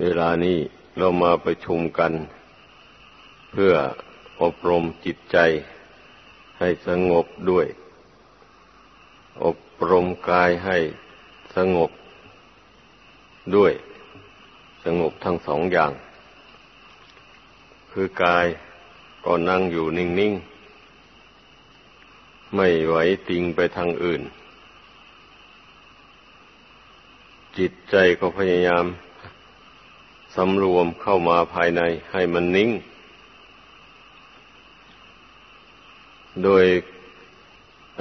เวลานี้เรามาประชุมกัน เพื่ออบรมจิตใจให้สงบด้วย อบรมกายให้สงบด้วย สงบทั้งสองอย่าง คือกายก็นั่งอยู่นิ่ง ๆ ไม่ไหวติงไปทางอื่น จิตใจก็พยายาม สำรวมเข้ามาภายในให้มันนิ่ง โดย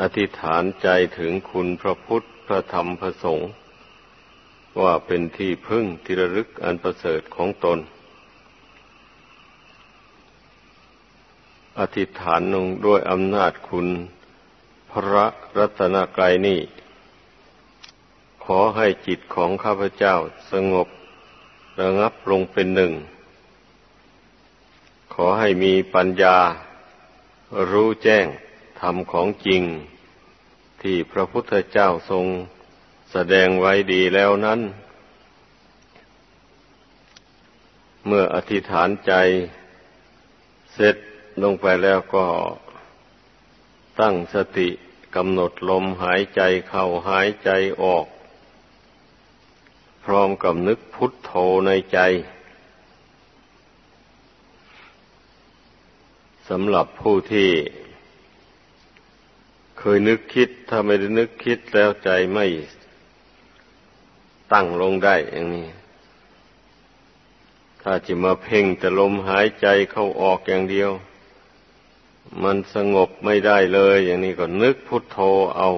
อธิษฐานใจถึงคุณพระพุทธ พระธรรม พระสงฆ์ว่าเป็นที่พึ่งที่ระลึกอันประเสริฐของตน อธิษฐานลงด้วยอำนาจคุณพระรัตนกรายนี้ ขอให้จิตของข้าพเจ้าสงบ ระงับลงเป็นหนึ่ง ขอให้มีปัญญา รู้แจ้งธรรมของจริง ที่พระพุทธเจ้าทรงแสดงไว้ดีแล้วนั้น เมื่ออธิษฐานใจ เสร็จลงไปแล้วก็ตั้งสติกำหนดลมหายใจเข้าหายใจออก พร้อมกับนึกพุทโธในใจสำหรับผู้ที่ เคยนึกคิด ถ้าไม่ได้นึกคิดแล้วใจไม่ตั้งลงได้อย่างนี้ ถ้าจะมาเพ่งแต่ลมหายใจเข้าออกอย่างเดียว มันสงบไม่ได้เลย อย่างนี้ก็นึกพุทโธเอา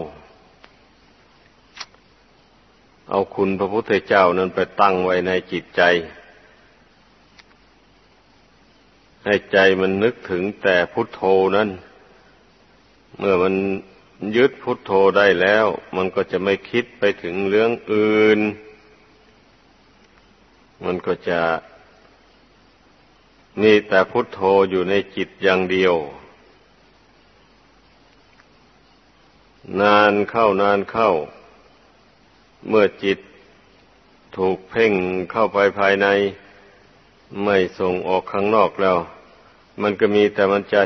เอาคุณพระพุทธเจ้านั้นไปตั้งไว้ในจิตใจ ให้ใจมันนึกถึงแต่พุทโธนั้น เมื่อมันยึดพุทโธได้แล้ว มันก็จะไม่คิดไปถึงเรื่องอื่น มันก็จะมีแต่พุทโธอยู่ในจิตอย่างเดียว นานเข้านานเข้า เมื่อจิตถูกเพ่งเข้าไปภายใน ไม่ส่งออกข้างนอกแล้ว มันก็มีแต่มันจะ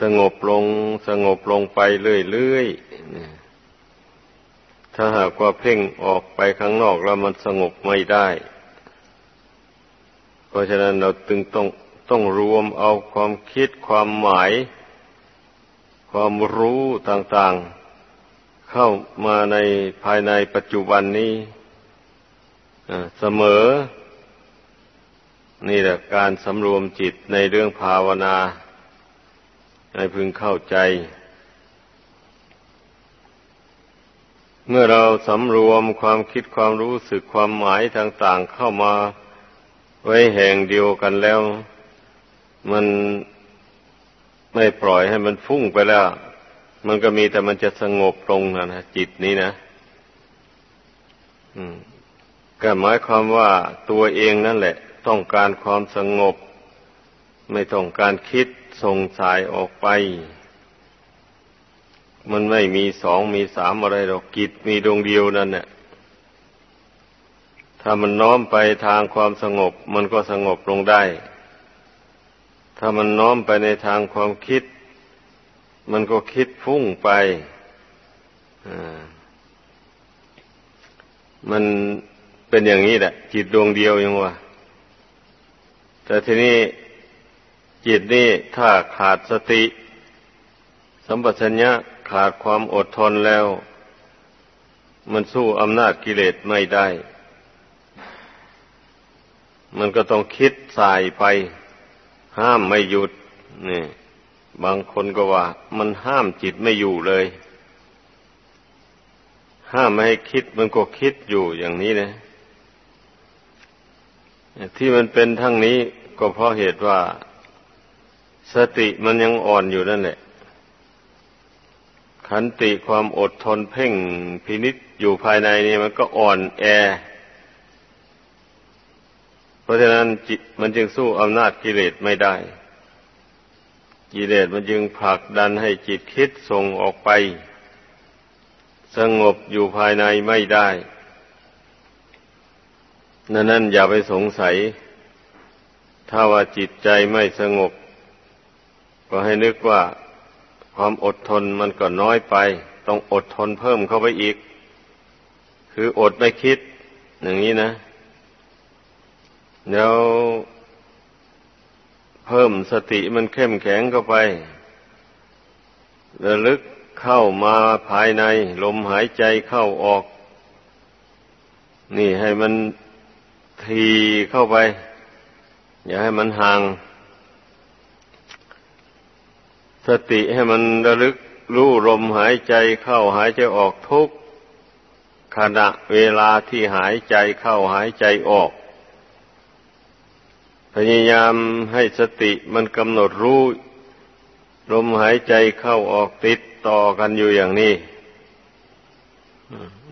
สงบลงสงบลงไปเรื่อยๆ ถ้าหากว่าเพ่งออกไปข้างนอกแล้วมันสงบไม่ได้ เพราะฉะนั้นเราตึงต้องต้องรวมเอาความคิดความหมาย ความรู้ต่างๆ เข้ามาในภายในปัจจุบันนี้เสมอ นี่แหละการสำรวมจิตในเรื่องภาวนา ให้พึงเข้าใจ เมื่อเราสำรวมความคิดความรู้สึกความหมายต่างๆเข้ามาไว้แห่งเดียวกันแล้ว มันไม่ปล่อยให้มันฟุ้งไปแล้ว มันก็มีแต่มันจะสงบลงนะนะจิตนี้นะก็หมายความว่าตัวเองนั่นแหละ ต้องการความสงบ ไม่ต้องการคิดส่งสายออกไป มันไม่มีสองมีสามอะไรหรอกกิจมีดวงเดียวนั่นเนี่ยถ้ามันน้อมไปทางความสงบ มันก็สงบลงได้ ถ้ามันน้อมไปในทางความคิด มันก็คิดฟุ้งไปมันเป็นอย่างนี้แหละ จิตดวงเดียวยังวะแต่ทีนี้จิตนี่ถ้าขาดสติ สัมปชัญญะขาดความอดทนแล้ว มันสู้อำนาจกิเลสไม่ได้ มันก็ต้องคิดสายไป ห้ามไม่หยุดนี่ บางคนก็ว่า มันห้ามจิตไม่อยู่เลย ห้ามไม่ให้คิดมันก็คิดอยู่อย่างนี้นะที่มันเป็นทั้งนี้ก็เพราะเหตุว่า สติมันยังอ่อนอยู่นั่นแหละขันติความอดทนเพ่งพินิษอยู่ภายในนี่มันก็อ่อนแอ เพราะฉะนั้นจิตมันจึงสู้อำนาจกิเลสไม่ได้ กิเลสมันจึงผลักดันให้จิตคิดส่งออกไป สงบอยู่ภายในไม่ได้นั่นนั่นอย่าไปสงสัย ถ้าว่าจิตใจไม่สงบ ก็ให้นึกว่าความอดทนมันก็น้อยไป ต้องอดทนเพิ่มเข้าไปอีก คืออดไม่คิด อย่างนี้นะ แล้ว เพิ่มสติมันเข้มแข็งเข้าไประลึกเข้ามาภายใน ลมหายใจเข้าออก นี่ให้มันทีเข้าไป อย่าให้มันห่าง สติให้มันระลึกรู้ลมหายใจเข้าหายใจออกทุกขณะเวลาที่หายใจเข้าหายใจออก พยายามให้สติมันกำหนดรู้ ลมหายใจเข้าออกติดต่อกันอยู่อย่างนี้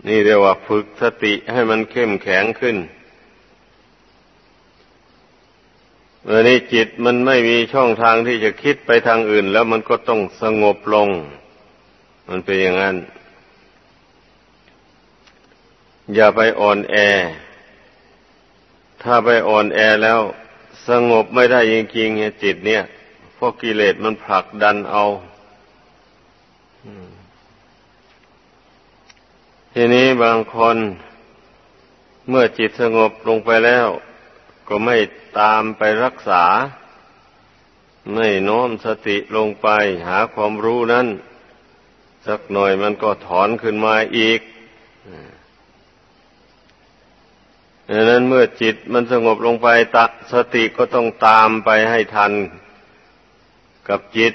นี่เรียกว่าฝึกสติให้มันเข้มแข็งขึ้นเมื่อนี้จิตมันไม่มีช่องทางที่จะคิดไปทางอื่น แล้วมันก็ต้องสงบลง มันเป็นอย่างนั้น อย่าไปอ่อนแอ ถ้าไปอ่อนแอแล้ว สงบไม่ได้จริงๆจิตเนี่ยเพราะกิเลสมันผลักดันเอาทีนี้บางคนเมื่อจิตสงบลงไปแล้ว ก็ไม่ตามไปรักษา ไม่น้อมสติลงไปหาความรู้นั้น สักหน่อยมันก็ถอนขึ้นมาอีก ดังนั้นเมื่อจิตมันสงบลงไปตสติก็ต้องตามไปให้ทันกับจิต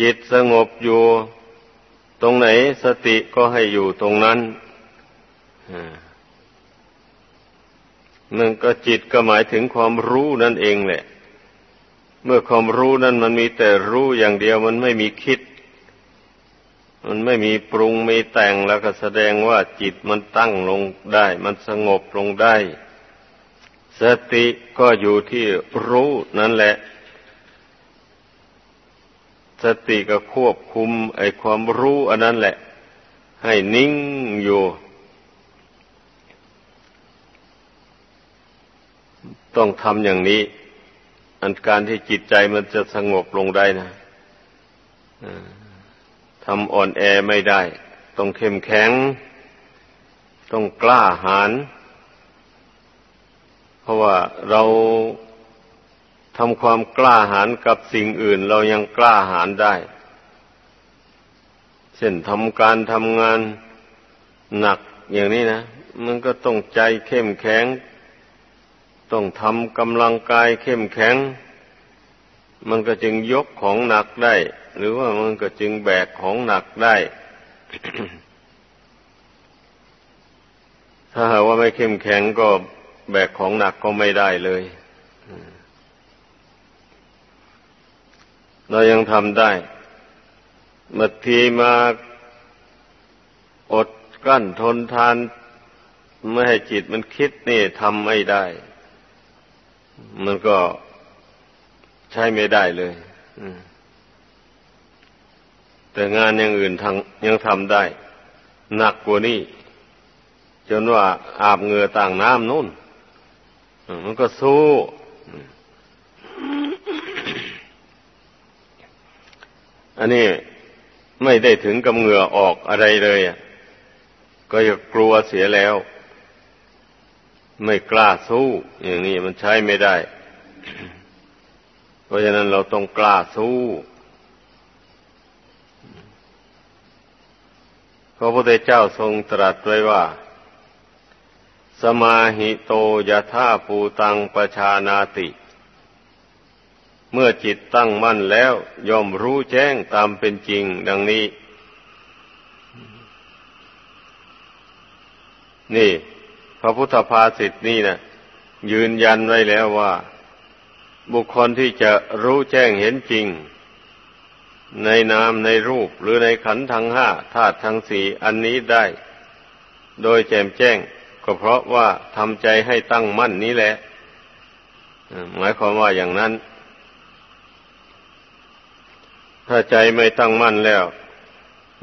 จิตสงบอยู่ ตรงไหนสติก็ให้อยู่ตรงนั้นนั่นก็จิตก็หมายถึงความรู้นั่นเองแหละ เมื่อความรู้นั้นมันมีแต่รู้อย่างเดียวมันไม่มีคิด มันไม่มีปรุงมีแต่งแล้วก็แสดงว่าจิตมันตั้งลงได้ มันสงบลงได้ สติก็อยู่ที่รู้นั่นแหละ สติก็ควบคุมไอ้ความรู้อันนั้นแหละ ให้นิ่งอยู่ ต้องทำอย่างนี้ อันการที่จิตใจมันจะสงบลงได้นะ ทำอ่อนแอไม่ได้ ต้องเข้มแข็ง ต้องกล้าหาญเพราะว่าเราทำความกล้าหาญกับสิ่งอื่น เรายังกล้าหาญได้ เช่นทำการทำงานหนักอย่างนี้นะ มันก็ต้องใจเข้มแข็ง ต้องทำกำลังกายเข้มแข็ง มันก็จึงยกของหนักได้ หรือว่ามันก็จึงแบกของหนักได้ ถ้าหากว่าไม่เข้มแข็งก็แบกของหนักก็ไม่ได้เลย เรายังทำได้บางทีมาอดกั้นทนทาน ไม่ให้จิตมันคิดนี่ทำไม่ได้ มันก็ใช้ไม่ได้เลย แต่งานอย่างอื่นทางยังทำได้ หนักกว่านี้ จนว่าอาบเหงื่อต่างน้ำนู่น มันก็สู้อันนี้ไม่ได้ถึงกับเหงื่อออกอะไรเลยก็จะกลัวเสียแล้ว ไม่กล้าสู้ อย่างนี้มันใช้ไม่ได้ เพราะฉะนั้นเราต้องกล้าสู้ พระพุทธเจ้าทรงตรัสไว้ว่า สมาหิโตยะธาภูตังปชานาติ เมื่อจิตตั้งมั่นแล้วย่อมรู้แจ้งตามเป็นจริงดังนี้ นี่ พระพุทธภาษิตนี่นะยืนยันไว้แล้วว่า บุคคลที่จะรู้แจ้งเห็นจริง ในนามในรูปหรือในขันธ์ทั้งห้าธาตุทั้งสี่อันนี้ได้ โดยแจ่มแจ้ง ก็เพราะว่าทำใจให้ตั้งมั่นนี้แหละหมายความว่าอย่างนั้น ถ้าใจไม่ตั้งมั่นแล้ว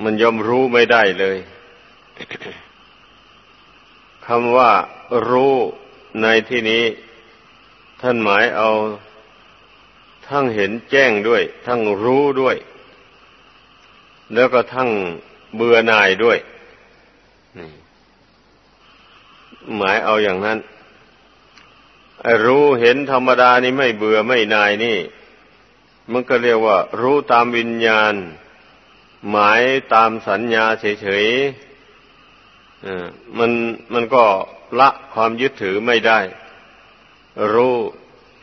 มันยอมรู้ไม่ได้เลยคำว่ารู้ในที่นี้ ท่านหมายเอา ทั้งเห็นแจ้งด้วย ทั้งรู้ด้วย แล้วก็ทั้งเบื่อหน่ายด้วยหมายเอาอย่างนั้น รู้เห็นธรรมดานี่ไม่เบื่อไม่นายนี่ มันก็เรียกว่า รู้ตามวิญญาณ หมายตามสัญญาเฉยๆมันมันก็ละความยึดถือไม่ได้ รู้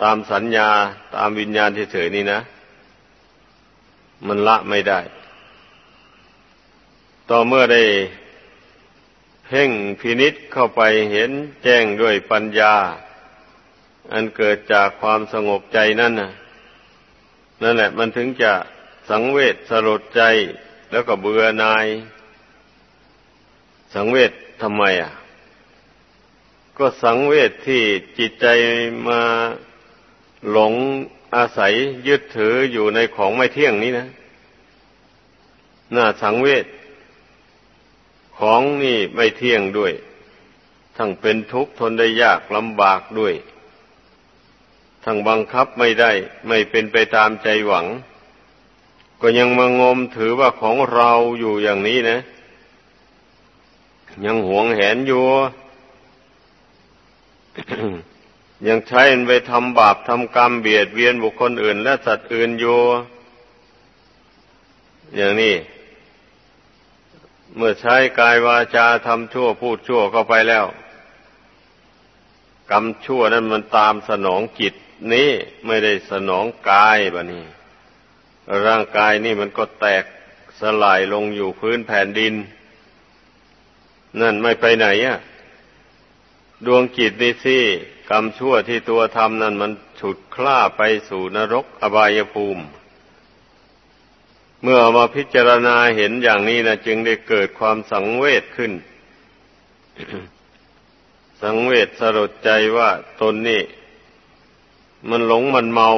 ตามสัญญาตามวิญญาณเฉยๆนี่นะ มันละไม่ได้ ต่อเมื่อได้เพ่งพินิษเข้าไปเห็นแจ้งด้วยปัญญา อันเกิดจากความสงบใจนั่นนะนั่นแหละมันถึงจะสังเวชสลดใจแล้วก็เบื่อนาย สังเวชทำไมอะ ก็สังเวชที่จิตใจมาหลงอาศัยยึดถืออยู่ในของไม่เที่ยงนี้นะ น่าสังเวช ของนี่ไม่เที่ยงด้วย ทั้งเป็นทุกข์ทนได้ยากลำบากด้วย ทั้งบังคับไม่ได้ ไม่เป็นไปตามใจหวัง ก็ยังมางมถือว่าของเราอยู่อย่างนี้นะ ยังหวงแหนอยู่ยังใช้ไปทำบาปทำกรรมเบียดเบียนบุคคลอื่น และสัตว์อื่นอยู่อย่างนี้ เมื่อใช้กายวาจาทำชั่วพูดชั่วเข้าไปแล้ว กรรมชั่วนั้นมันตามสนองจิตนี้ไม่ได้สนองกายบะนี่ร่างกายนี่มันก็แตกสลายลงอยู่พื้นแผ่นดิน นั่นไม่ไปไหนอะดวงจิตนี่สิกรรมชั่วที่ตัวทำนั่นมันฉุดคล้าไปสู่นรกอบายภูมิ เมื่อมาพิจารณาเห็นอย่างนี้นะจึงได้เกิดความสังเวชขึ้น สังเวชสลดใจว่าตนนี่ มันหลงมันเมา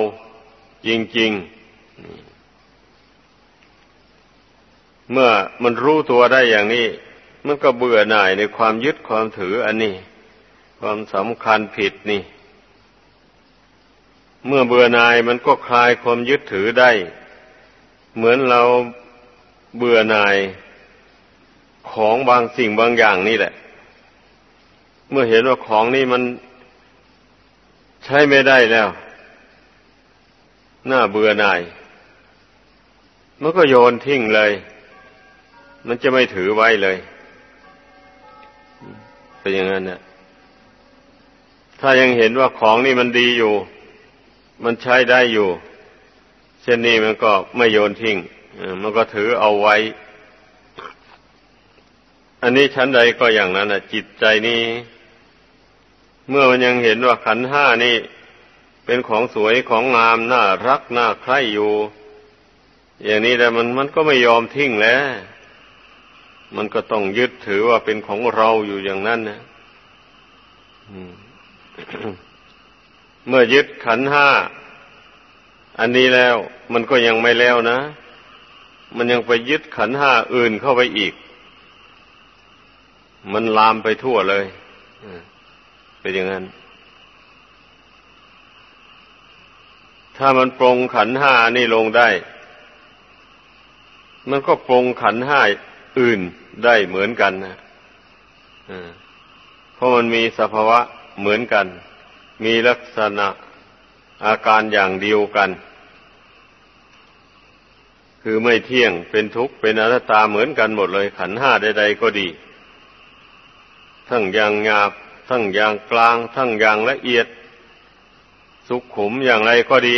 จริงๆ เมื่อมันรู้ตัวได้อย่างนี้ มันก็เบื่อหน่ายในความยึดความถืออันนี้ ความสำคัญผิดนี่ เมื่อเบื่อหน่ายมันก็คลายความยึดถือได้ เหมือนเราเบื่อหน่ายของบางสิ่งบางอย่างนี่แหละ เมื่อเห็นว่าของนี่มันใช้ไม่ได้แล้ว น่าเบื่อหน่าย มันก็โยนทิ้งเลย มันจะไม่ถือไว้เลยเป็นอย่างนั้นเนี่ยถ้ายังเห็นว่าของนี่มันดีอยู่ มันใช้ได้อยู่ เช่นนี้มันก็ไม่โยนทิ้งมันก็ถือเอาไว้ อันนี้ชั้นใดก็อย่างนั้นนะจิตใจนี้ เมื่อมันยังเห็นว่าขันห้านี่เป็นของสวยของงามน่ารักน่าใคร่อยู่ อย่างนี้แต่มันมันก็ไม่ยอมทิ้งแล้ว มันก็ต้องยึดถือว่าเป็นของเราอยู่อย่างนั้นนะเมื่อยึดขันห้า อันนี้แล้วมันก็ยังไม่แล้วนะ มันยังไปยึดขันห้าอื่นเข้าไปอีก มันลามไปทั่วเลยเป็นอย่างนั้น ถ้ามันปรงขันห้านี่ลงได้ มันก็ปรงขันห้าอื่นได้เหมือนกันนะเพราะมันมีสภาวะเหมือนกัน มีลักษณะ อาการอย่างเดียวกัน คือไม่เที่ยงเป็นทุกข์เป็นอนัตตาเหมือนกันหมดเลย ขันห้าใดๆก็ดี ทั้งอย่างหยาบ ทั้งอย่างกลาง ทั้งอย่างละเอียด สุขุมอย่างไรก็ดี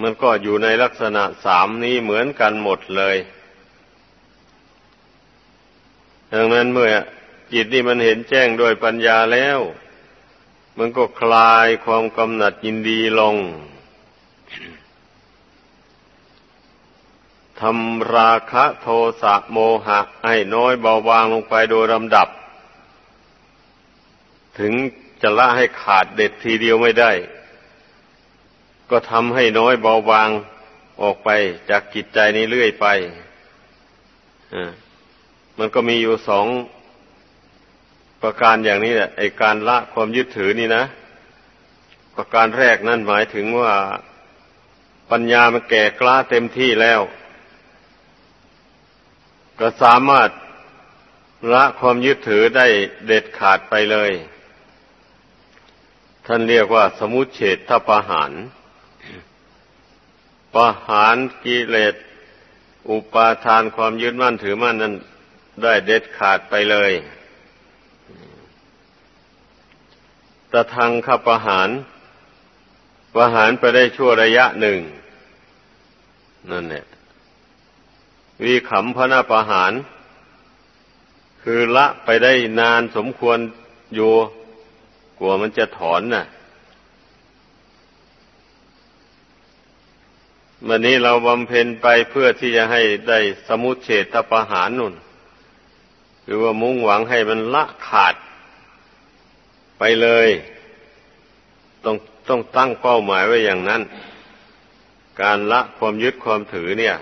มันก็อยู่ในลักษณะสามนี้เหมือนกันหมดเลยดังนั้นเมื่อจิตนี่มันเห็นแจ้งโดยปัญญาแล้ว มันก็คลายความกำหนัดยินดีลงทำราคะโทสะโมหะ ให้น้อยเบาบางลงไปโดยลำดับ ถึงจะละให้ขาดเด็ดทีเดียวไม่ได้ ก็ทำให้น้อยเบาบางออกไปจากกิจใจนี้เรื่อยไป มันก็มีอยู่สอง ประการอย่างนี้แหละไอการละความยึดถือนี่นะ ประการแรกนั่นหมายถึงว่าปัญญามันแก่กล้าเต็มที่แล้ว ก็สามารถละความยึดถือได้เด็ดขาดไปเลย ท่านเรียกว่า สมุเฉททประหารประหารกิเลสอุปาทานความยึดมั่นถือมั่นนั้นได้เด็ดขาดไปเลยตะทางขับประหารประหารไปได้ชั่วระยะหนึ่ง นั่นเนี่ยวีขำพระนาประหาร คือละไปได้นานสมควรอยู่กลัวมันจะถอนน่ะวันนี้เราบำเพ็ญไปเพื่อที่จะให้ได้สมุเฉตประหารนุ่นคือว่ามุ่งหวังให้มันละขาด ไปเลย ต้องต้องตั้งเป้าหมายไว้อย่างนั้น การละความยึดความถือเนี่ย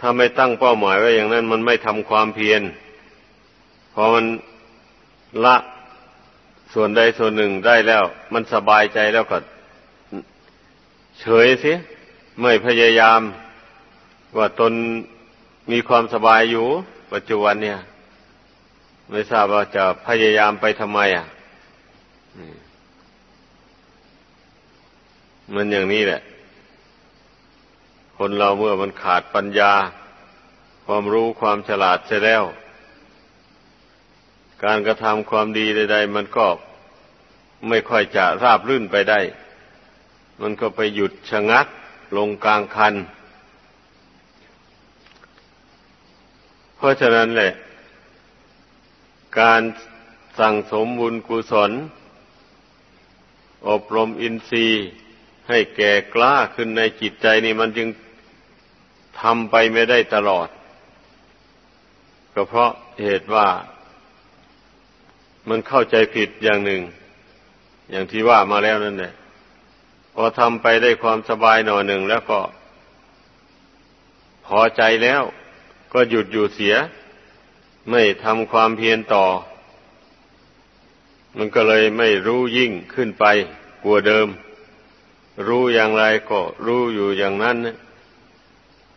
ถ้าไม่ตั้งเป้าหมายไว้อย่างนั้น มันไม่ทำความเพียรพอมันละส่วนใดส่วนหนึ่งได้แล้ว มันสบายใจแล้วก็เฉยสิไม่พยายาม ว่าตนมีความสบายอยู่ ปัจจุบันเนี่ย ไม่ทราบว่าจะพยายามไปทำไมอะมันอย่างนี้แหละ คนเราเมื่อมันขาดปัญญา ความรู้ความฉลาดเสียแล้ว การกระทำความดีใด ๆ มันก็ไม่ค่อยจะราบรื่นไปได้ มันก็ไปหยุดชะงักลงกลางคัน เพราะฉะนั้นแหละ การสั่งสมบุญกุศล อบรมอินทรีย์ให้แก่กล้าขึ้นในจิตใจนี่มันจึงทำไปไม่ได้ตลอด ก็เพราะเหตุว่า มันเข้าใจผิดอย่างหนึ่ง อย่างที่ว่ามาแล้วนั่นแหละพอทำไปได้ความสบายหน่อยหนึ่งแล้วก็ พอใจแล้วก็หยุดอยู่เสีย ไม่ทำความเพียรต่อ มันก็เลยไม่รู้ยิ่งขึ้นไปกลัวเดิม รู้อย่างไรก็รู้อยู่อย่างนั้น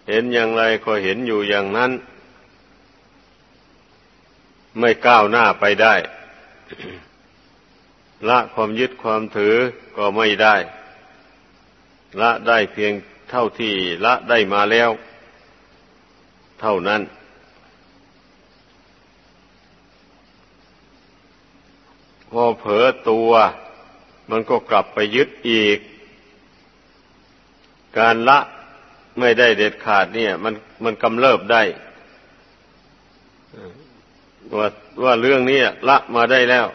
เห็นอย่างไรก็เห็นอยู่อย่างนั้น ไม่ก้าวหน้าไปได้ ละความยึดความถือก็ไม่ได้ ละได้เพียงเท่าที่ละได้มาแล้ว เท่านั้น พอเผลอตัว มันก็กลับไปยึดอีก การละไม่ได้เด็ดขาดเนี่ย มันมันกำเริบได้ว่าว่าเรื่องนี้ละมาได้แล้ว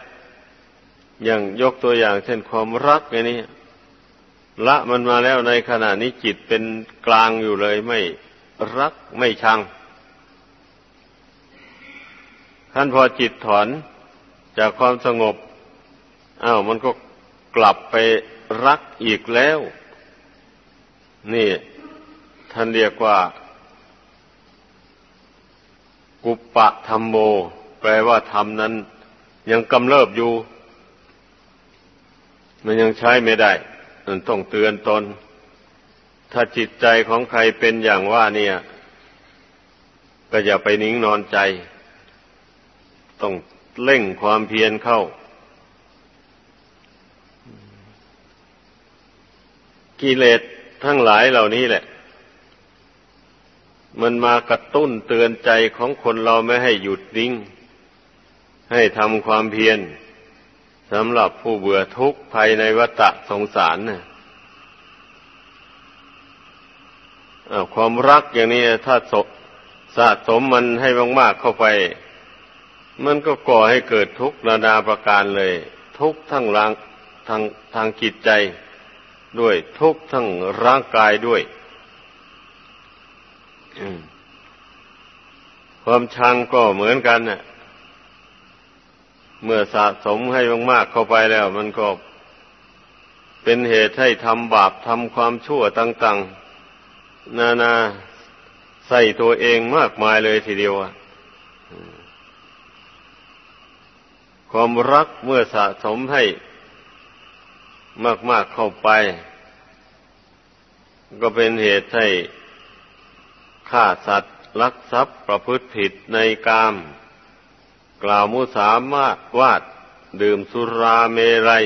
อย่างยกตัวอย่าง เช่นความรักอย่างนี้ละมันมาแล้วในขณะนี้จิตเป็นกลางอยู่เลย ไม่รักไม่ชังท่านพอจิตถอนจากความสงบ อ้าวมันก็กลับไปรักอีกแล้ว นี่ ท่านเรียกว่า กุปปะธรรมโม แปลว่าธรรมนั้น ยังกำเริบอยู่ มันยังใช้ไม่ได้มันต้องเตือนตน ถ้าจิตใจของใครเป็นอย่างว่าเนี่ย ก็อย่าไปนิ่งนอนใจ ต้องเร่งความเพียรเข้า กิเลสทั้งหลายเหล่านี้แหละ มันมากระตุ้นเตือนใจของคนเราไม่ให้หยุดนิ่ง ให้ทำความเพียรสำหรับผู้เบื่อทุกข์ภายในวัฏสงสารนะความรักอย่างนี้ถ้าสะสมมันให้มากๆเข้าไป มันก็ก่อให้เกิดทุกข์นานาประการเลย ทุกข์ทั้งร่างทางทางจิตใจ ด้วยทุกข์ทั้งร่างกายด้วยความชังก็เหมือนกันน่ะ เมื่อสะสมให้มากๆเข้าไปแล้ว มันก็เป็นเหตุให้ทำบาปทำความชั่วต่าง ๆ นานาใส่ตัวเองมากมายเลยทีเดียวความรักเมื่อสะสมให้ มาก ๆเข้าไป ก็เป็นเหตุให้ฆ่าสัตว์ลักทรัพย์ประพฤติผิดในกาม กล่าวมุสามารถวาด ดื่มสุราเมรัย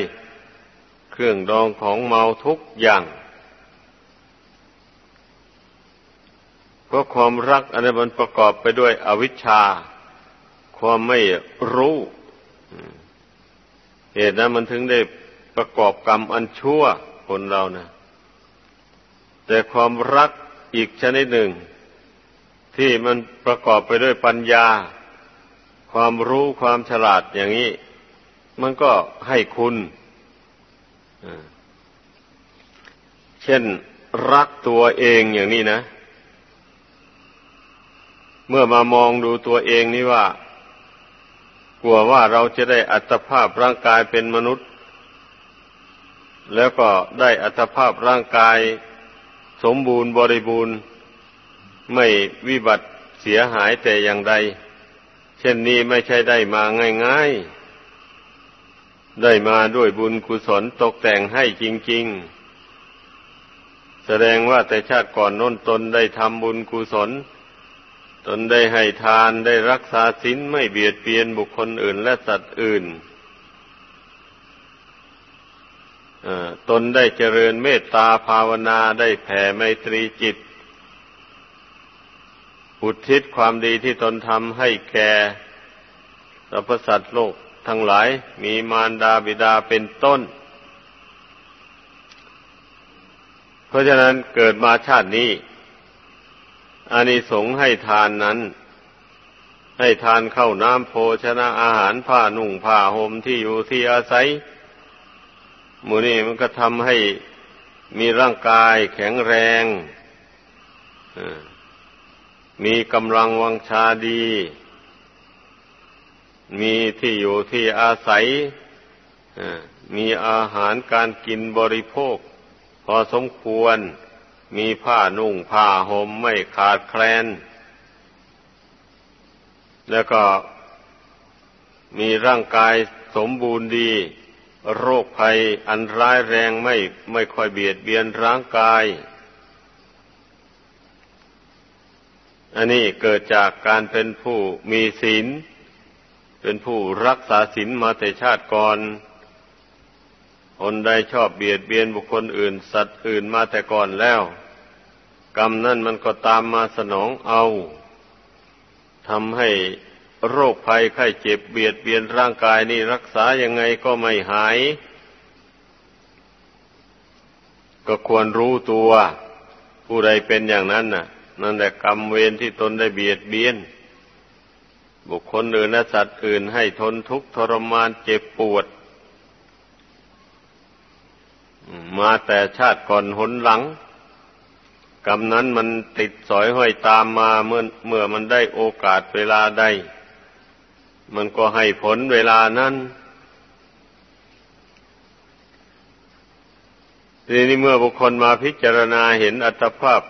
เครื่องดองของเมาทุกอย่าง เพราะความรักอันนี้มันประกอบไปด้วยอวิชชา ความไม่รู้ เหตุนั้นมันถึงได้ ประกอบกรรมอันชั่วคนเรานะแต่ความรักอีกชนิดหนึ่ง ที่มันประกอบไปด้วยปัญญา ความรู้ความฉลาดอย่างนี้ มันก็ให้คุณเช่นรักตัวเองอย่างนี้นะ เมื่อมามองดูตัวเองนี่ว่า กลัวว่าเราจะได้อัตภาพร่างกายเป็นมนุษย์ แล้วก็ได้อัตภาพร่างกายสมบูรณ์บริบูรณ์ ไม่วิบัติเสียหายแต่อย่างใด เช่นนี้ไม่ใช่ได้มาง่ายๆ ได้มาด้วยบุญกุศลตกแต่งให้จริง ๆ แสดงว่าแต่ชาติก่อนน้นตนได้ทำบุญกุศล ตนได้ให้ทานได้รักษาศีลไม่เบียดเบียนบุคคลอื่นและสัตว์อื่น ตนได้เจริญเมตตาภาวนาได้แผ่ไมตรีจิต อุทิศความดีที่ตนทำให้แก่สรรพสัตว์โลกทั้งหลายมีมารดาบิดาเป็นต้น เพราะฉะนั้นเกิดมาชาตินี้อานิสงส์ให้ทานนั้น ให้ทานเข้าน้ำโภชนะอาหารผ้านุ่งผ้าห่มที่อยู่ที่อาศัย มูนี่มันก็ทำให้มีร่างกายแข็งแรง มีกำลังวังชาดี มีที่อยู่ที่อาศัย มีอาหารการกินบริโภค พอสมควร มีผ้านุ่งผ้าห่มไม่ขาดแคลน แล้วก็มีร่างกายสมบูรณ์ดี โรคภัยอันร้ายแรงไม่ไม่ค่อยเบียดเบียนร่างกาย อันนี้เกิดจากการเป็นผู้มีศีล เป็นผู้รักษาศีลมาแต่ชาติก่อนคนใดชอบเบียดเบียนบุคคลอื่น สัตว์อื่นมาแต่ก่อนแล้ว กรรมนั่นมันก็ตามมาสนองเอาทำให้ โรคภัยไข้เจ็บเบียดเบียนร่างกายนี่รักษายังไงก็ไม่หาย ก็ควรรู้ตัว ผู้ใดเป็นอย่างนั้นน่ะ นั่นแหละกรรมเวรที่ตนได้เบียดเบียน บุคคลอื่นและสัตว์อื่นให้ทนทุกข์ทรมานเจ็บปวด มาแต่ชาติก่อนหนหลังกรรมนั้นมันติดสอยห้อยตามมาเมื่อเมื่อมันได้โอกาสเวลาใด มันก็ให้ผลเวลานั้นทีนี้เมื่อบุคคลมาพิจารณาเห็นอัตภาพ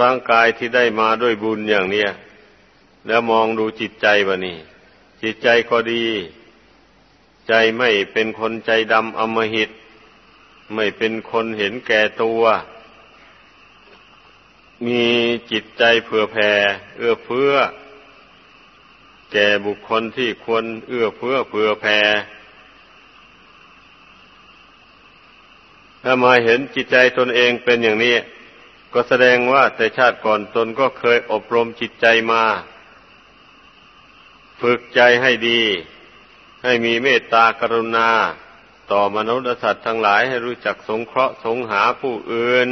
ร่างกายที่ได้มาด้วยบุญอย่างเนี้ยแล้วมองดูจิตใจวะนี่จิตใจก็ดี ใจไม่เป็นคนใจดำอมหิต ไม่เป็นคนเห็นแก่ตัว มีจิตใจเผื่อแผ่เอื้อเฟื้อ แก่บุคคลที่ควรเอื้อเฟื้อเผื่อแผ่ถ้ามาเห็นจิตใจตนเองเป็นอย่างนี้ ก็แสดงว่าแต่ชาติก่อนตนก็เคยอบรมจิตใจมา ฝึกใจให้ดี ให้มีเมตตากรุณา ต่อมนุษย์สัตว์ทั้งหลายให้รู้จักสงเคราะห์สงหาผู้อื่น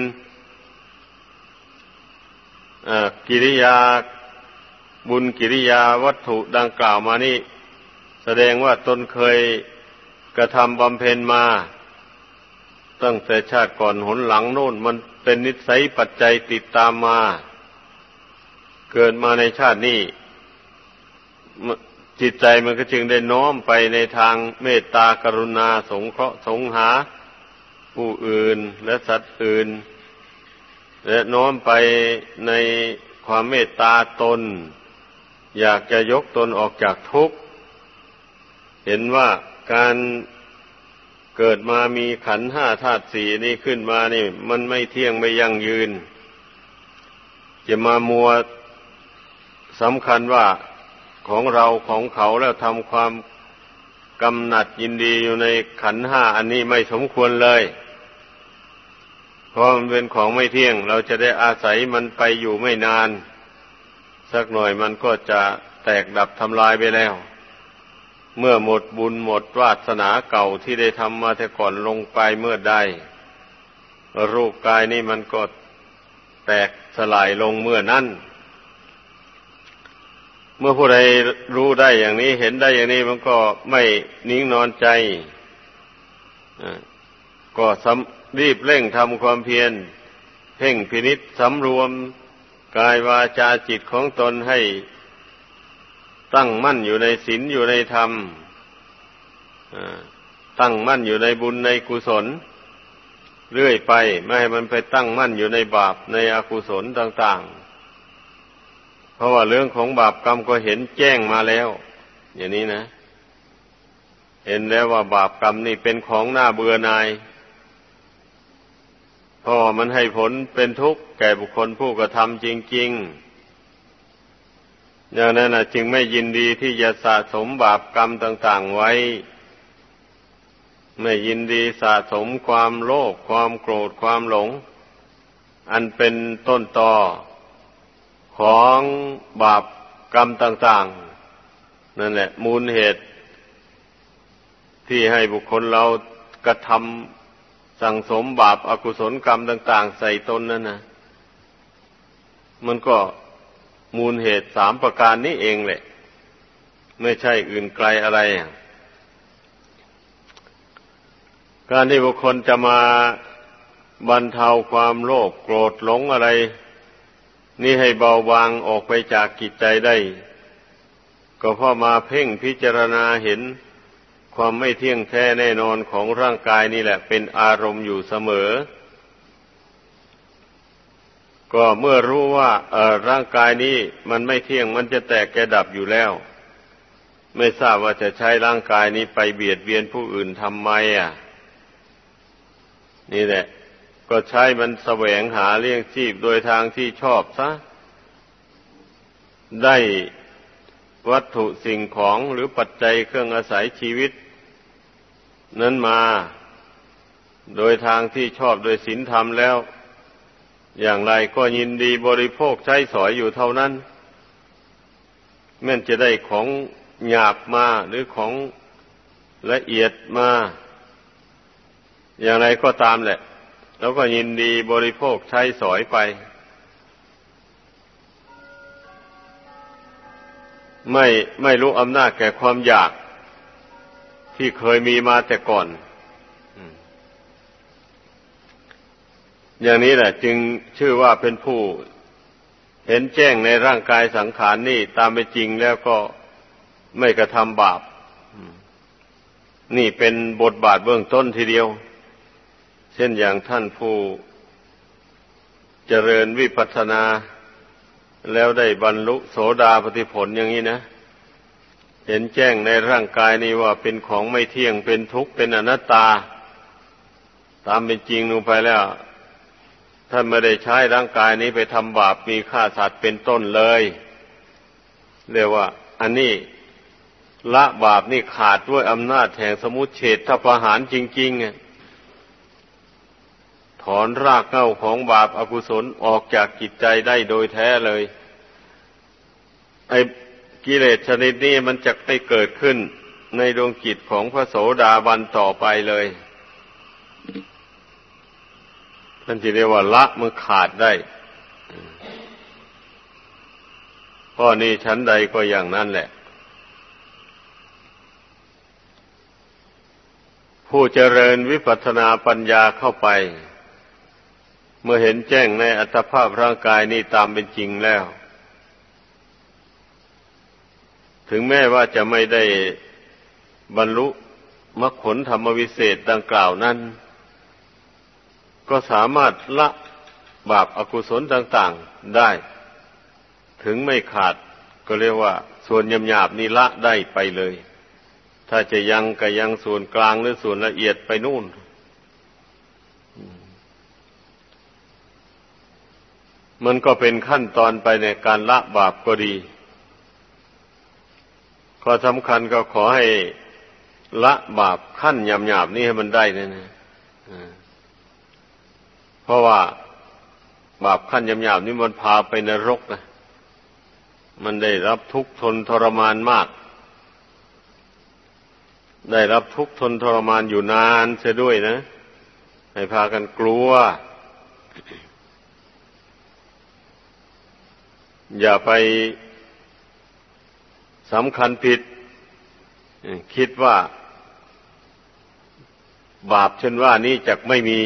กิริยา บุญกิริยาวัตถุดังกล่าวมานี่ แสดงว่าตนเคยกระทำบำเพ็ญมา ตั้งแต่ชาติก่อนหนหลังโน่นมันเป็นนิสัยปัจจัยติดตามมา เกิดมาในชาตินี้จิตใจมันก็จึงได้น้อมไปในทางเมตตากรุณาสงเคราะห์สงหา ผู้อื่นและสัตว์อื่น และน้อมไปในความเมตตาตน อยากจะยกตนออกจากทุกข์ เห็นว่าการเกิดมามีขันห้าธาตุสี่นี่ขึ้นมานี่ มันไม่เที่ยงไม่ยั่งยืน จะมามัวสำคัญว่าของเราของเขาแล้วทำความกำหนัดยินดีอยู่ในขันห้าอันนี้ไม่สมควรเลย เพราะมันเป็นของไม่เที่ยง เราจะได้อาศัยมันไปอยู่ไม่นาน สักหน่อยมันก็จะแตกดับทำลายไปแล้ว เมื่อหมดบุญหมดวาสนาเก่าที่ได้ทำมาแต่ก่อนลงไปเมื่อใดรูปกายนี่มันก็แตกสลายลงเมื่อนั้น เมื่อผู้ใดรู้ได้อย่างนี้เห็นได้อย่างนี้มันก็ไม่นิ่งนอนใจก็รีบเร่งทำความเพียรเพ่งพินิษสำรวม กายวาจาจิตของตนให้ตั้งมั่นอยู่ในศีลอยู่ในธรรมตั้งมั่นอยู่ในบุญในกุศล เรื่อยไปไม่ให้มันไปตั้งมั่นอยู่ในบาปในอกุศลต่าง ๆ เพราะว่าเรื่องของบาปกรรมก็เห็นแจ้งมาแล้ว อย่างนี้นะ เห็นแล้วว่าบาปกรรมนี่เป็นของหน้าเบื่อนาย พราะมันให้ผลเป็นทุกข์แก่บุคคลผู้กระทำจริง ๆ อย่างนั้นนะจึงไม่ยินดีที่จะสะสมบาปกรรมต่าง ๆ ไว้ ไม่ยินดีสะสมความโลภความโกรธความหลง อันเป็นต้นตอของบาปกรรมต่าง ๆ นั่นแหละ มูลเหตุที่ให้บุคคลเรากระทำ สั่งสมบาปอากุศลกรรมต่าง ๆ ใส่ตนนั่นนะมันก็มูลเหตุสามประการนี้เองแหละ ไม่ใช่อื่นไกลอะไรการที่บุคคลจะมาบรรเทาความโลภโกรธหลงอะไร นี่ให้เบาบางออกไปจากกิจใจได้ ก็เพราะมาเพ่งพิจารณาเห็น ความไม่เที่ยงแท้แน่นอนของร่างกายนี่แหละ เป็นอารมณ์อยู่เสมอ ก็เมื่อรู้ว่าเออร่างกายนี้มันไม่เที่ยงมันจะแตกแกดับอยู่แล้ว ไม่ทราบว่าจะใช้ร่างกายนี้ไปเบียดเบียนผู้อื่นทำไมอะ นี่แหละ ก็ใช้มันแสวงหาเลี้ยงชีพโดยทางที่ชอบซะได้วัตถุสิ่งของหรือปัจจัยเครื่องอาศัยชีวิต นั้นมา โดยทางที่ชอบโดยศีลธรรมแล้ว อย่างไรก็ยินดีบริโภคใช้สอยอยู่เท่านั้นแม้นจะได้ของหยาบมาหรือของละเอียดมา อย่างไรก็ตามแหละ แล้วก็ยินดีบริโภคใช้สอยไป ไม่ไม่รู้อำนาจแก่ความอยาก ที่เคยมีมาแต่ก่อน อย่างนี้แหละจึงชื่อว่าเป็นผู้ เห็นแจ้งในร่างกายสังขารนนี่ตามไปจริงแล้วก็ไม่กระทำบาป นี่เป็นบทบาทเบื้องต้นทีเดียว เช่นอย่างท่านผู้เจริญวิปัสสนา แล้วได้บรรลุโสดาปฏิผลอย่างนี้นะ เห็นแจ้งในร่างกายนี้ว่าเป็นของไม่เที่ยงเป็นทุกข์เป็นอนัตตา ตามเป็นจริงลงไปแล้วท่านไม่ได้ใช้ร่างกายนี้ไปทำบาปมีฆ่าสัตว์เป็นต้นเลย เรียกว่า อันนี้ละบาปนี่ขาดด้วยอำนาจแห่งสมุทเฉทประหารจริงๆถอนรากเหง้าของบาปอากุศลออกจากจิตใจได้โดยแท้เลย ไอ กิเลสชนิดนี้มันจะไม่เกิดขึ้นในดวงจิตของพระโสดาบันต่อไปเลยท่านจะเรียกว่าละมือขาดได้ข้อนี้ชั้นใดก็อย่างนั้นแหละ ผู้เจริญวิปัสสนาปัญญาเข้าไป เมื่อเห็นแจ้งในอัตภาพร่างกายนี้ตามเป็นจริงแล้ว ถึงแม้ว่าจะไม่ได้บรรลุมรรคผลธรรมวิเศษดังกล่าวนั้น ก็สามารถละบาปอากุศลต่างๆได้ ถึงไม่ขาดก็เรียกว่า ส่วนยำหยาบนี้ละได้ไปเลย ถ้าจะยังก็ยังส่วนกลางหรือส่วนละเอียดไปนู่น มันก็เป็นขั้นตอนไปในการละบาปก็ดี ข้อสำคัญก็ขอให้ละบาปขั้นหยาบๆนี่ให้มันได้นะนะเพราะว่าบาปขั้นหยาบๆนี่มันพาไปนรกนะ มันได้รับทุกข์ทนทรมานมาก ได้รับทุกข์ทนทรมานอยู่นานเสียด้วยนะ ให้พากันกลัว อย่าไป สำคัญผิด คิดว่า บาปเช่นว่านี้จะไม่มี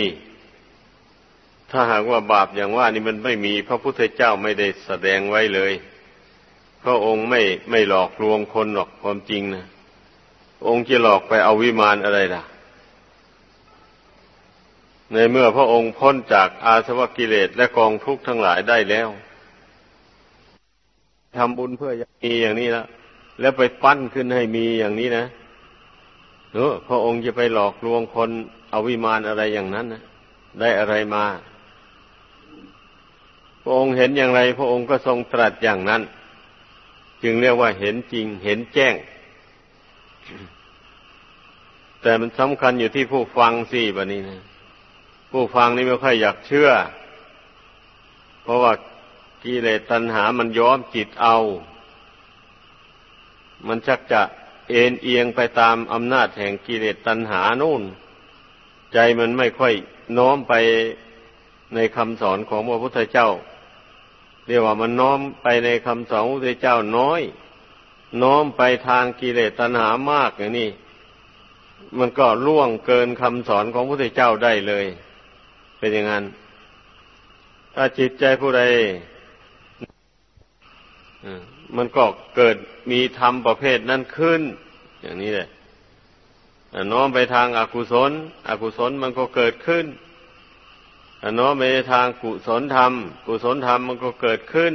ถ้าหากว่าบาปอย่างว่านี่มันไม่มี พระพุทธเจ้าไม่ได้แสดงไว้เลย พระองค์ไม่ไม่หลอกลวงคนหรอกความจริงนะองค์จะหลอกไปเอาวิมานอะไรล่ะ ในเมื่อพระองค์พ้นจากอาสวะกิเลสและกองทุกข์ทั้งหลายได้แล้วทำบุญเพื่อมีอย่างนี้แล้ว แล้วไปปั้นขึ้นให้มีอย่างนี้นะเออพระองค์จะไปหลอกลวงคนเอาวิมานอะไรอย่างนั้นนะได้อะไรมา พระองค์เห็นอย่างไร พระองค์ก็ทรงตรัสอย่างนั้น จึงเรียกว่าเห็นจริงเห็นแจ้ง แต่มันสำคัญอยู่ที่ผู้ฟังสิบะนี้นะผู้ฟังนี่ไม่ค่อยอยากเชื่อ เพราะว่ากิเลสตัณหามันย้อมจิตเอา มันชักจะเอ็นเอียงไปตามอำนาจแห่งกิเลสตัณหานู่น ใจมันไม่ค่อยน้อมไปในคำสอนของพระพุทธเจ้า เรียกว่ามันน้อมไปในคำสอนพระพุทธเจ้าน้อย น้อมไปทางกิเลสตัณหามากอย่างนี้มันก็ล่วงเกินคำสอนของพระพุทธเจ้าได้เลย เป็นอย่างนั้น ถ้าจิตใจผู้ใด มันก็เกิดมีธรรมประเภทนั้นขึ้น อย่างนี้เลยน้อมไปทางอากุศล อกุศลมันก็เกิดขึ้นน้อมไปทางกุศลธรรม กุศลธรรมมันก็เกิดขึ้น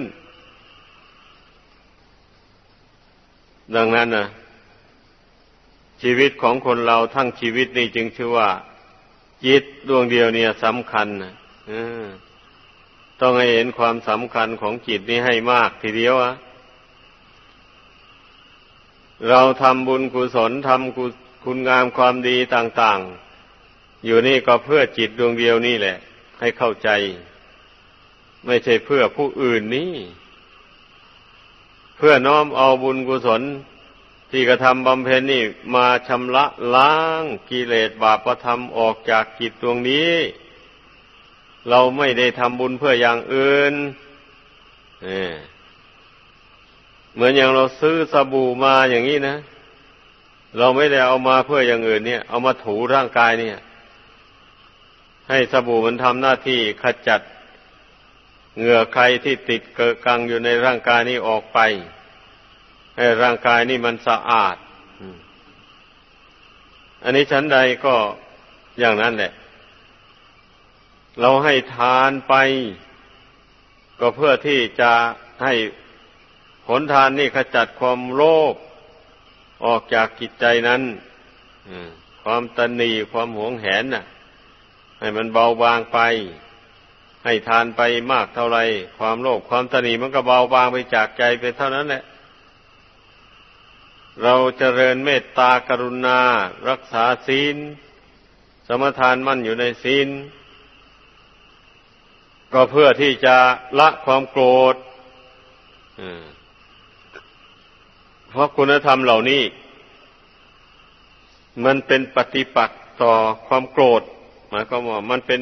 ดังนั้นนะชีวิตของคนเราทั้งชีวิตนี่จึงชื่อว่า จิตดวงเดียวเนี่ยสำคัญนะต้องให้เห็นความสำคัญของจิตนี้ให้มากทีเดียวอะ เราทำบุญกุศลทำคุณงามความดีต่าง ๆ อยู่นี่ก็เพื่อจิตดวงเดียวนี่แหละ ให้เข้าใจ ไม่ใช่เพื่อผู้อื่นนี่ เพื่อน้อมเอาบุญกุศล ที่กระทำบำเพ็ญนี่มาชำระล้างกิเลสบาปธรรมออกจากจิตดวงนี้ เราไม่ได้ทำบุญเพื่ออย่างอื่นเนี่ย เหมือนอย่างเราซื้อสบู่มาอย่างนี้นะ เราไม่ได้เอามาเพื่ออย่างอื่นเนี่ย เอามาถูร่างกายเนี่ย ให้สบู่มันทำหน้าที่ขจัดเหงื่อใครที่ติดเกิดกังอยู่ในร่างกายนี้ออกไป ให้ร่างกายนี่มันสะอาด อันนี้ชั้นใดก็อย่างนั้นแหละ เราให้ทานไป ก็เพื่อที่จะให้ ผลทานนี่ขจัดความโลภออกจากจิตใจนั้นความตนีความหวงแหนน่ะ ให้มันเบาบางไป ให้ทานไปมากเท่าไรความโลภความตนีมันก็เบาบางไปจากใจไปเท่านั้นแหละ เราจเจริญเมตตากรุณา รักษาศีล สมทานมั่นอยู่ในศีล ก็เพื่อที่จะละความโกรธ ราะคุณธรรมเหล่านี้ มันเป็นปฏิปักษ์ต่อความโกรธหมายความว่ามันเป็น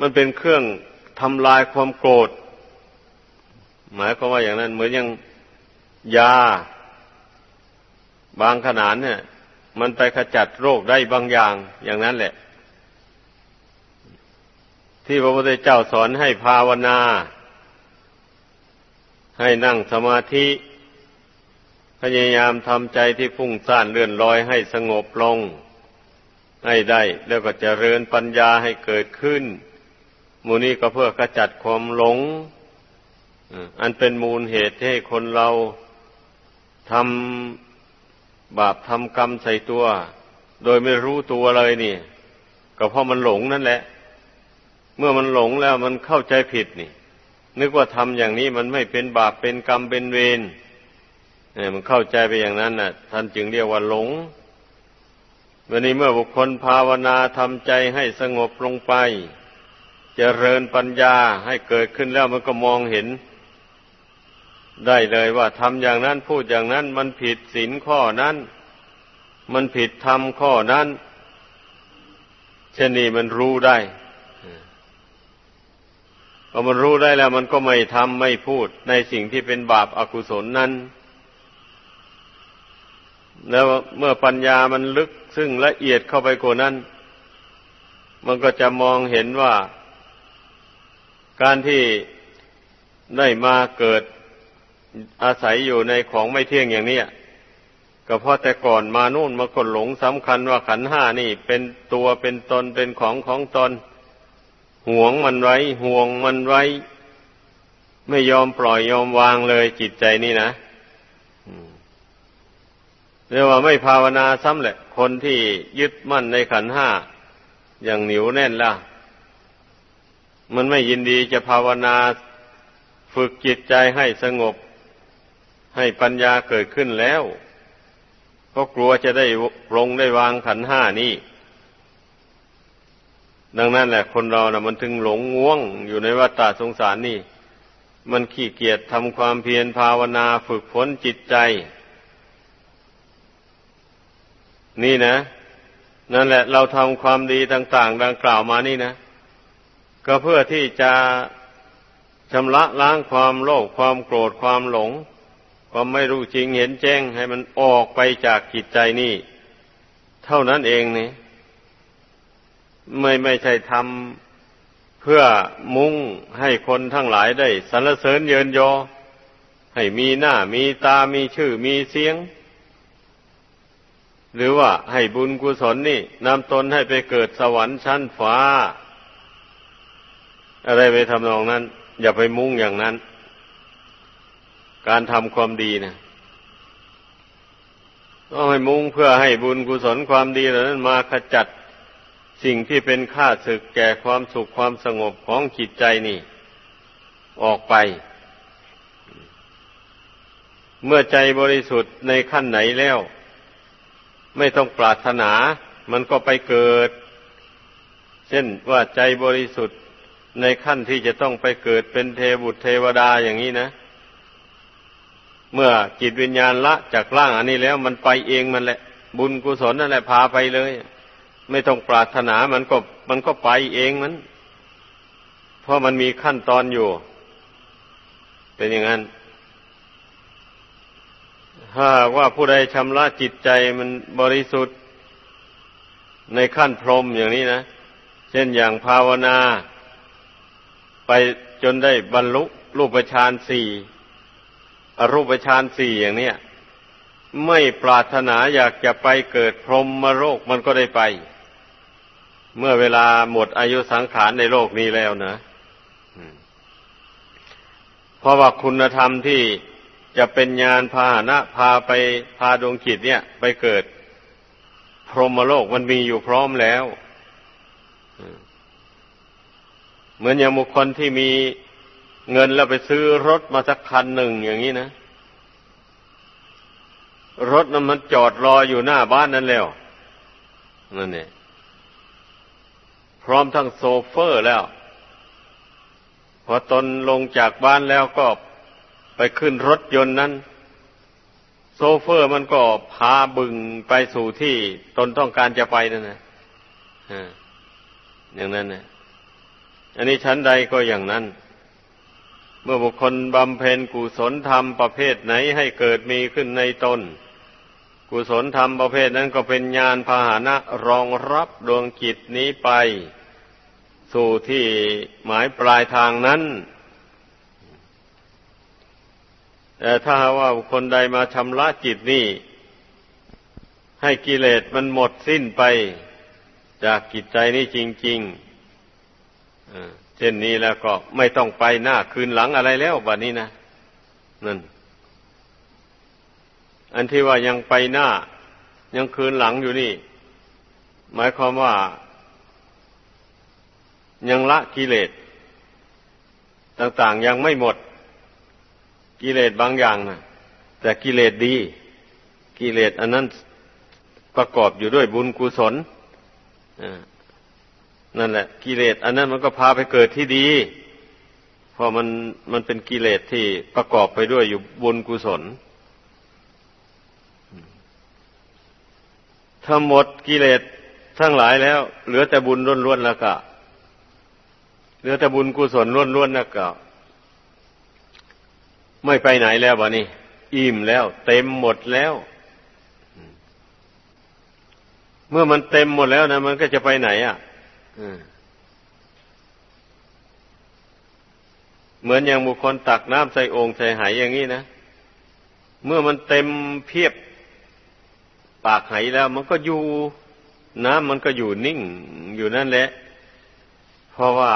มันเป็นเครื่องทำลายความโกรธ หมายความว่าอย่างนั้น เหมือนอย่างยา บางขนาดเนี่ย มันไปขจัดโรคได้บางอย่างอย่างนั้นแหละ ที่พระพุทธเจ้าสอนให้ภาวนา ให้นั่งสมาธิ พยายามทำใจที่ฟุ้งซ่านเลื่อนลอยให้สงบลง ให้ได้ แล้วก็จเจริญปัญญาให้เกิดขึ้น มูนี้ก็เพื่อกระจัดความหลง อันเป็นมูลเหตุให้คนเราทำบาปทำกรรมใส่ตัว โดยไม่รู้ตัวเลยนี่ ก็เพราะมันหลงนั่นแหละ เมื่อมันหลงแล้วมันเข้าใจผิดนี่ นึกว่าทำอย่างนี้มันไม่เป็นบาปเป็นกรรมเป็นเวร เนี่ยมันเข้าใจไปอย่างนั้นน่ะ ท่านจึงเรียกว่าหลงวันนี้เมื่อบุคคลภาวนาทำใจให้สงบลงไปจเจริญปัญญาให้เกิดขึ้นแล้วมันก็มองเห็น ได้เลยว่าทำอย่างนั้นพูดอย่างนั้น มันผิดศีลข้อนั้น มันผิดธรรมข้อนั้นเช่นนี้มันรู้ได้พอมันรู้ได้แล้ว มันก็ไม่ทำไม่พูดในสิ่งที่เป็นบาปอากุศลนั้น แล้วเมื่อปัญญามันลึกซึ่งละเอียดเข้าไปกว่านั้น มันก็จะมองเห็นว่า การที่ได้มาเกิดอาศัยอยู่ในของไม่เที่ยงอย่างนี้ก็เพราะแต่ก่อนมานู่นมาคนหลงสำคัญว่าขันห้านี่ เป็นตัวเป็นตนเป็นของของตนห่วงมันไว้ห่วงมันไว้ ไม่ยอมปล่อยยอมวางเลยจิตใจนี่นะ เรียกว่าไม่ภาวนาซ้ำแหละ คนที่ยึดมั่นในขันห้าอย่างเหนียวแน่นล่ะ มันไม่ยินดีจะภาวนาฝึกจิตใจให้สงบ ให้ปัญญาเกิดขึ้นแล้ว ก็กลัวจะได้ลงได้วางขันห้านี้ดังนั้นแหละ คนเรานะ่ะ มันถึงหลงง่วงอยู่ในวัฏฏะสงสารนี่ มันขี้เกียจทำความเพียรภาวนาฝึกฝนจิตใจ นี่นะ นั่นแหละ เราทำความดีต่าง ๆ ดังกล่าวมานี่นะ ก็เพื่อที่จะชำระล้างความโลภความโกรธความหลง ความไม่รู้จริงเห็นแจ้งให้มันออกไปจากจิตใจนี่ เท่านั้นเองนี่ไม่ไม่ใช่ทำเพื่อมุ่งให้คนทั้งหลายได้สรรเสริญเยินยอ ให้มีหน้ามีตามีชื่อมีเสียง หรือว่าให้บุญกุศลนี่นำตนให้ไปเกิดสวรรค์ชั้นฟ้า อะไรไปทำนองนั้น อย่าไปมุ่งอย่างนั้น การทำความดีนะต้องให้มุ่งเพื่อให้บุญกุศลความดีเหล่านั้นมาขจัดสิ่งที่เป็นค่าศึกแก่ความสุขความสงบของจิตใจนี่ ออกไป เมื่อใจบริสุทธิ์ในขั้นไหนแล้ว ไม่ต้องปรารถนา มันก็ไปเกิด เช่นว่าใจบริสุทธิ์ในขั้นที่จะต้องไปเกิดเป็นเทบุตรเทวดาอย่างนี้นะ เมื่อจิตวิญญาณละจากร่างอันนี้แล้วมันไปเองมันแหละ บุญกุศลนั่นแหละพาไปเลย ไม่ต้องปรารถนามันก็มันก็ไปเองมัน เพราะมันมีขั้นตอนอยู่ เป็นอย่างนั้น ถ้าว่าผู้ใดชำระจิตใจมันบริสุทธิ์ในขั้นพรหมอย่างนี้นะ เช่นอย่างภาวนา ไปจนได้บรรลุรูปฌานสี่อรูปฌานสี่อย่างเนี้ยไม่ปรารถนาอยากจะไปเกิดพรหมโรคมันก็ได้ไป เมื่อเวลาหมดอายุสังขารในโลกนี้แล้วนะเพราะว่าคุณธรรมที่ จะเป็นญาณพาหนะพาไปพาดวงจิตเนี่ย ไปเกิด พรหมโลกมันมีอยู่พร้อมแล้วเหมือนอย่างบุคคลที่มีเงินแล้วไปซื้อรถมาสักคันหนึ่งอย่างนี้นะรถนั้นมันจอดรออยู่หน้าบ้านนั่นแล้วนั่นเนี่ยพร้อมทั้งโซเฟอร์แล้ว พอตนลงจากบ้านแล้วก็ ไปขึ้นรถยนต์นั้น โซเฟอร์มันก็พาบึงไปสู่ที่ตนต้องการจะไปนั่นนะอย่างนั้นนะอันนี้ชั้นใดก็อย่างนั้น เมื่อบุคคลบำเพ็ญกุศลธรรมประเภทไหนให้เกิดมีขึ้นในตน กุศลธรรมประเภทนั้นก็เป็นญาณพาหนะรองรับดวงจิตนี้ไป สู่ที่หมายปลายทางนั้น แต่ถ้าว่าคนใดมาชำระจิตนี่ ให้กิเลสมันหมดสิ้นไป จากจิตใจนี่จริงๆเช่นนี้แล้วก็ไม่ต้องไปหน้าคืนหลังอะไรแล้วบัดนี้นะนั่น อันที่ว่ายังไปหน้า ยังคืนหลังอยู่นี่ หมายความว่า ยังละกิเลสต่างๆยังไม่หมด กิเลสบางอย่างนะแต่กิเลสดี กิเลสอันนั้นประกอบอยู่ด้วยบุญกุศลนั่นแหละ กิเลสอันนั้นมันก็พาไปเกิดที่ดี เพราะมันมันเป็นกิเลสที่ประกอบไปด้วยอยู่บุญกุศลถ้าหมดกิเลสทั้งหลายแล้ว เหลือแต่บุญล้วนๆแล้วก็เหลือแต่บุญกุศลล้วนๆแล้วก็ ไม่ไปไหนแล้ววะนี่อิ่มแล้ว เต็มหมดแล้ว เมื่อมันเต็มหมดแล้วนะมันก็จะไปไหนอะเหมือนอย่างบุคคลตักน้ำใส่องค์ใส่ไหอย่างนี้นะเมื่อมันเต็มเพียบปากไหแล้ว มันก็อยู่ น้ำมันก็อยู่นิ่งอยู่นั่นแหละ เพราะว่า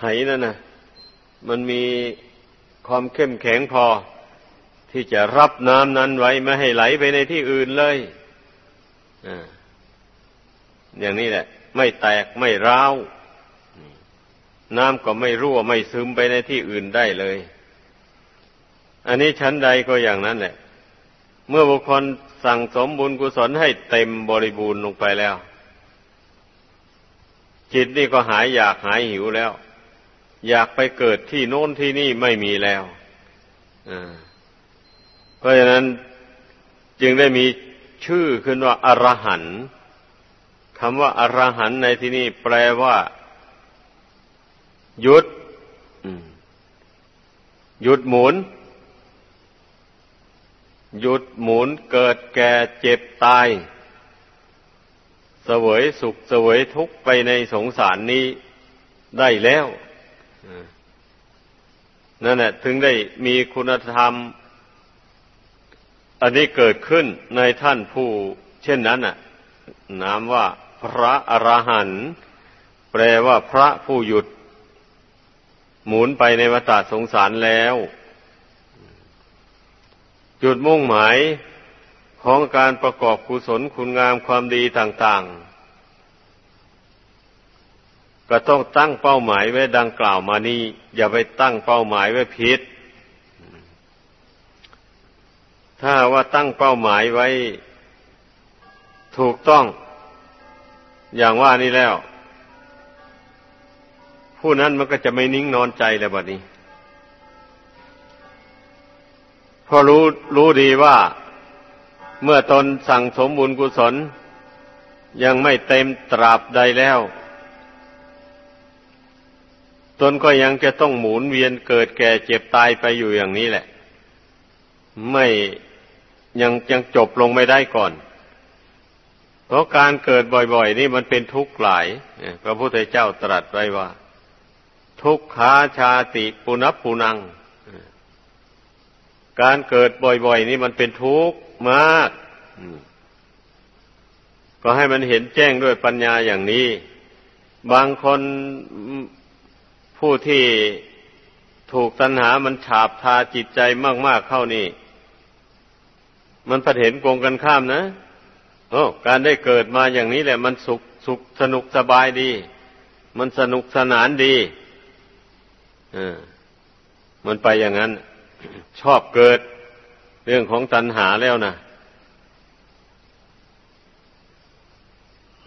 ไหนั่นนะ มันมีความเข้มแข็งพอ ที่จะรับน้ำนั้นไว้ไม่ให้ไหลไปในที่อื่นเลยอย่างนี้แหละ ไม่แตกไม่ร้าวน้ำก็ไม่รั่วไม่ซึมไปในที่อื่นได้เลย อันนี้ชั้นใดก็อย่างนั้นแหละ เมื่อบุคคลสั่งสมบุญกุศลให้เต็มบริบูรณ์ลงไปแล้ว จิตนี่ก็หายอยากหายหิวแล้ว อยากไปเกิดที่โน้นที่นี่ไม่มีแล้วเพราะฉะนั้นจึงได้มีชื่อขึ้นว่าอรหันต์คำว่าอรหันต์ในที่นี้แปลว่าหยุดหยุดหมุน หยุดหมุนเกิดแก่เจ็บตาย เสวยสุขเสวยทุกข์ไปในสงสารนี้ได้แล้ว นั่นแหละถึงได้มีคุณธรรม อันนี้เกิดขึ้นในท่านผู้ เช่นนั้นน่ะ นามว่าพระอรหันต์แปลว่าพระผู้หยุด หมุนไปในวัฏสงสารแล้ว จุดมุ่งหมายของการประกอบกุศลคุณงามความดีต่าง ๆ ก็ต้องตั้งเป้าหมายไว้ดังกล่าวมานี้ อย่าไปตั้งเป้าหมายไว้ผิด ถ้าว่าตั้งเป้าหมายไว้ ถูกต้อง อย่างว่านี้แล้ว ผู้นั้นมันก็จะไม่นิ่งนอนใจแล้วบัดนี้พอรู้รู้ดีว่า เมื่อตนสั่งสมบุญกุศล ยังไม่เต็มตราบใดแล้ว ตนก็ยังจะต้องหมุนเวียนเกิดแก่เจ็บตายไปอยู่อย่างนี้แหละ ไม่ยังยังจบลงไม่ได้ก่อน เพราะการเกิดบ่อยๆ นี่มันเป็นทุกข์หลายพระพุทธเจ้าตรัสไว้ว่า ทุกขาชาติปุนับปุนัง การเกิดบ่อยๆ นี่มันเป็นทุกข์มากก็ให้มันเห็นแจ้งด้วยปัญญาอย่างนี้ บางคน ผู้ที่ถูกตัณหามันฉาบทาจิตใจมาก ๆเข้านี่ มันประเห็นกงกันข้ามนะโอ้การได้เกิดมาอย่างนี้แหละ มันสุขสุขสนุกสบายดี มันสนุกสนานดีอมันไปอย่างนั้น ชอบเกิดเรื่องของตัณหาแล้วนะ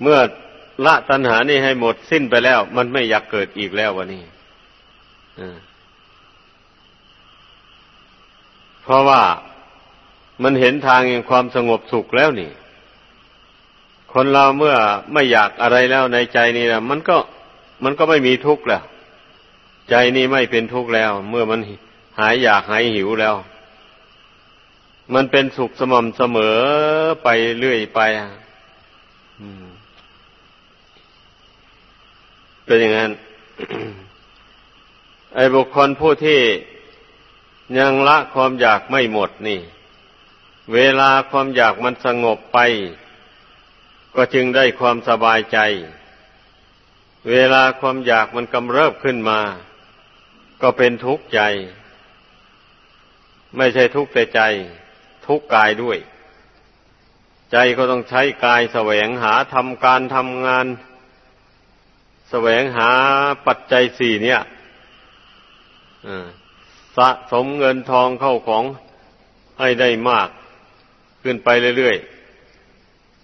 เมื่อละตัณหานี่ให้หมดสิ้นไปแล้ว มันไม่อยากเกิดอีกแล้ววะนี่ เพราะว่ามันเห็นทางแห่งความสงบสุขแล้วนี่ คนเราเมื่อไม่อยากอะไรแล้วในใจนี่นะมันก็มันก็ไม่มีทุกข์แล้ว ใจนี่ไม่เป็นทุกข์แล้ว เมื่อมันหายอยากหายหิวแล้ว มันเป็นสุขสม่ำเสมอไปเรื่อยไปเป็นอย่างนั้น ไอ้บุคคลผู้ที่ยังละความอยากไม่หมดนี่ เวลาความอยากมันสงบไป ก็จึงได้ความสบายใจ เวลาความอยากมันกำเริบขึ้นมา ก็เป็นทุกข์ใจ ไม่ใช่ทุกข์แต่ใจ ทุกข์กายด้วย ใจก็ต้องใช้กายแสวงหาทำการทำงาน แสวงหาปัจจัยสี่เนี่ย สะสมเงินทองเข้าของให้ได้มาก ขึ้นไปเรื่อย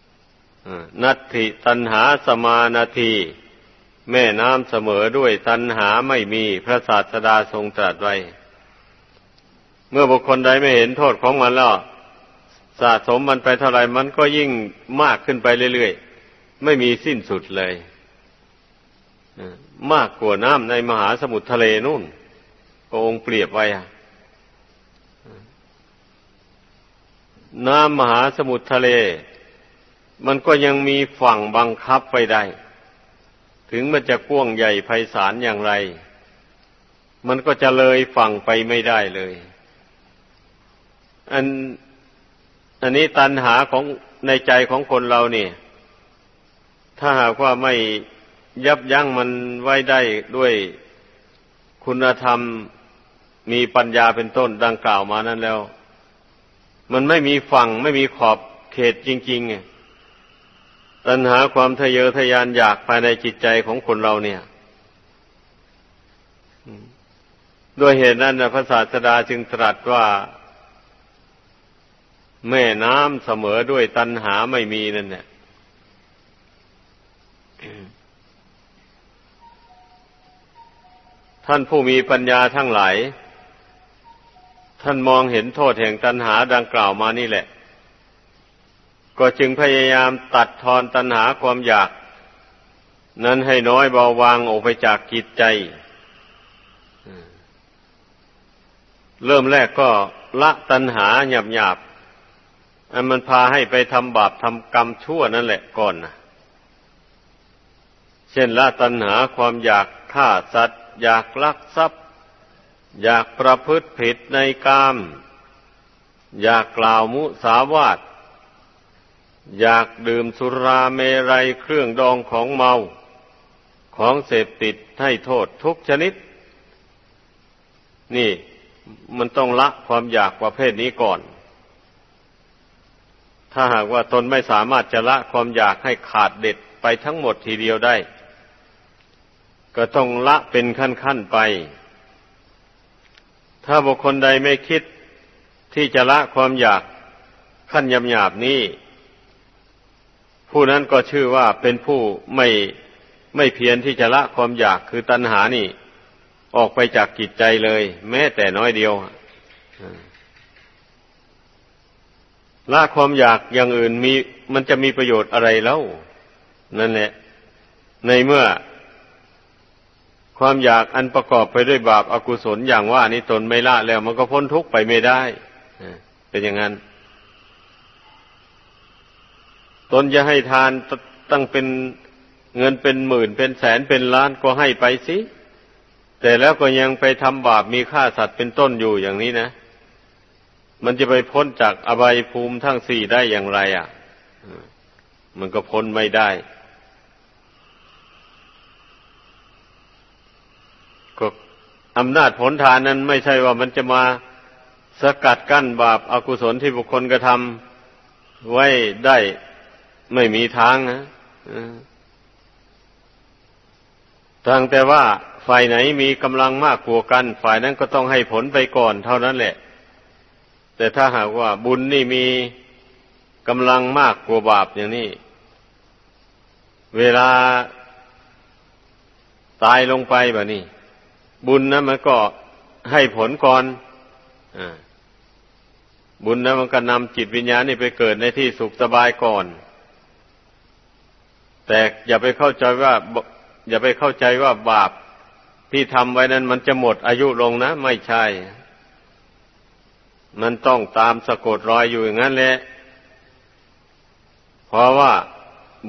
ๆนัตถิตันหาสมานาที แม่น้ำเสมอด้วยตันหาไม่มีพระศาสดาทรงตรัสไว้ เมื่อบุคคลใดไม่เห็นโทษของมันแล้วสะสมมันไปเท่าไรมันก็ยิ่งมากขึ้นไปเรื่อยๆ ไม่มีสิ้นสุดเลยมากกว่าน้ำในมหาสมุทรทะเลนู่น องค์เปรียบไว้น้ำมหาสมุทรทะเล มันก็ยังมีฝั่งบังคับไปได้ ถึงมันจะกว้างใหญ่ไพศาลอย่างไร มันก็จะเลยฝั่งไปไม่ได้เลย อันอันนี้ตันหาของในใจของคนเราเนี่ย ถ้าหากว่าไม่ยับยั้งมันไว้ได้ด้วยคุณธรรม มีปัญญาเป็นต้นดังกล่าวมานั้นแล้ว มันไม่มีฝั่งไม่มีขอบเขตจริงๆตัณหาความทะเยอทะยานอยากภายในจิตใจของคนเราเนี่ยด้วยเหตุนั้นพระศาสดาจึงตรัสว่า แม่น้ำเสมอด้วยตัณหาไม่มีนั่นเนี่ยท่านผู้มีปัญญาทั้งหลาย ท่านมองเห็นโทษแห่งตัณหาดังกล่าวมานี่แหละ ก็จึงพยายามตัดทอนตัณหาความอยาก นั้นให้น้อยเบาบางออกไปจากกิจใจ เริ่มแรกก็ละตัณหาหยาบหยาบอันมันพาให้ไปทำบาปทำกรรมชั่วนั่นแหละก่อนนะเช่นละตัณหาความอยากฆ่าสัตว์ อยากลักทรัพย์ อยากประพฤติผิดในกาม อยากกล่าวมุสาวาทอยากดื่มสุราเมรัยเครื่องดองของเมา ของเสพติดให้โทษทุกชนิด นี่มันต้องละความอยากประเภทนี้ก่อน ถ้าหากว่าตนไม่สามารถจะละความอยากให้ขาดเด็ดไปทั้งหมดทีเดียวได้ ก็ต้องละเป็นขั้นๆไป ถ้าบุคคลใดไม่คิดที่จะละความอยากขั้นยำหยาบนี้ ผู้นั้นก็ชื่อว่าเป็นผู้ไม่ไม่เพียรที่จะละความอยากคือตัณหานี่ ออกไปจากกิจใจเลย แม้แต่น้อยเดียวละความอยากอย่างอื่นมี มันจะมีประโยชน์อะไรแล้ว นั่นแหละ ในเมื่อ ความอยากอันประกอบไปด้วยบาปอากุศลอย่างว่านี้ตนไม่ละแล้ว มันก็พ้นทุกข์ไปไม่ได้เป็นอย่างนั้น ตนจะให้ทานตั้งเป็นเงินเป็นหมื่นเป็นแสนเป็นล้านก็ให้ไปสิแต่แล้วก็ยังไปทำบาปมีฆ่าสัตว์เป็นต้นอยู่อย่างนี้นะ มันจะไปพ้นจากอบายภูมิทั้งสี่ได้อย่างไรอะ มันก็พ้นไม่ได้ อำนาจผลทานนั้นไม่ใช่ว่ามันจะมาสกัดกั้นบาปอากุศลที่บุคคลกระทำไว้ได้ไม่มีทางนะทางแต่ว่าฝ่ายไหนมีกำลังมากกว่ากัน ฝ่ายนั้นก็ต้องให้ผลไปก่อนเท่านั้นแหละ แต่ถ้าหากว่าบุญนี่มีกำลังมากกว่าบาปอย่างนี้ เวลาตายลงไปแบบนี้ บุญนะมันก็ให้ผลก่อนอบุญนะมันก็นำจิตวิญญาณนี่ไปเกิดในที่สุขสบายก่อน แต่อย่าไปเข้าใจว่า อย่าไปเข้าใจว่าบาปที่ทำไว้นั้น มันจะหมดอายุลงนะ ไม่ใช่ มันต้องตามสะกดรอยอยู่อย่างนั้นแหละ เพราะว่า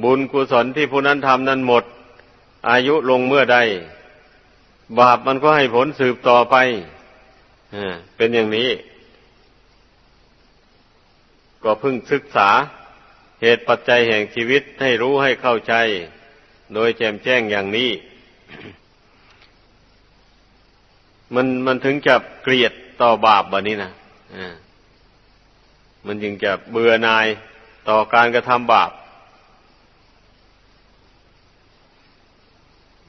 บุญกุศลที่ผู้นั้นทำนั้นหมด อายุลงเมื่อใด บาปมันก็ให้ผลสืบต่อไปเป็นอย่างนี้ ก็พึ่งศึกษาเหตุปัจจัยแห่งชีวิตให้รู้ให้เข้าใจ โดยแจมแจ้งอย่างนี้ มันมันถึงจะเกลียดต่อบาปแบบนี้นะมันจึงจะเบื่อหน่ายต่อการกระทำบาป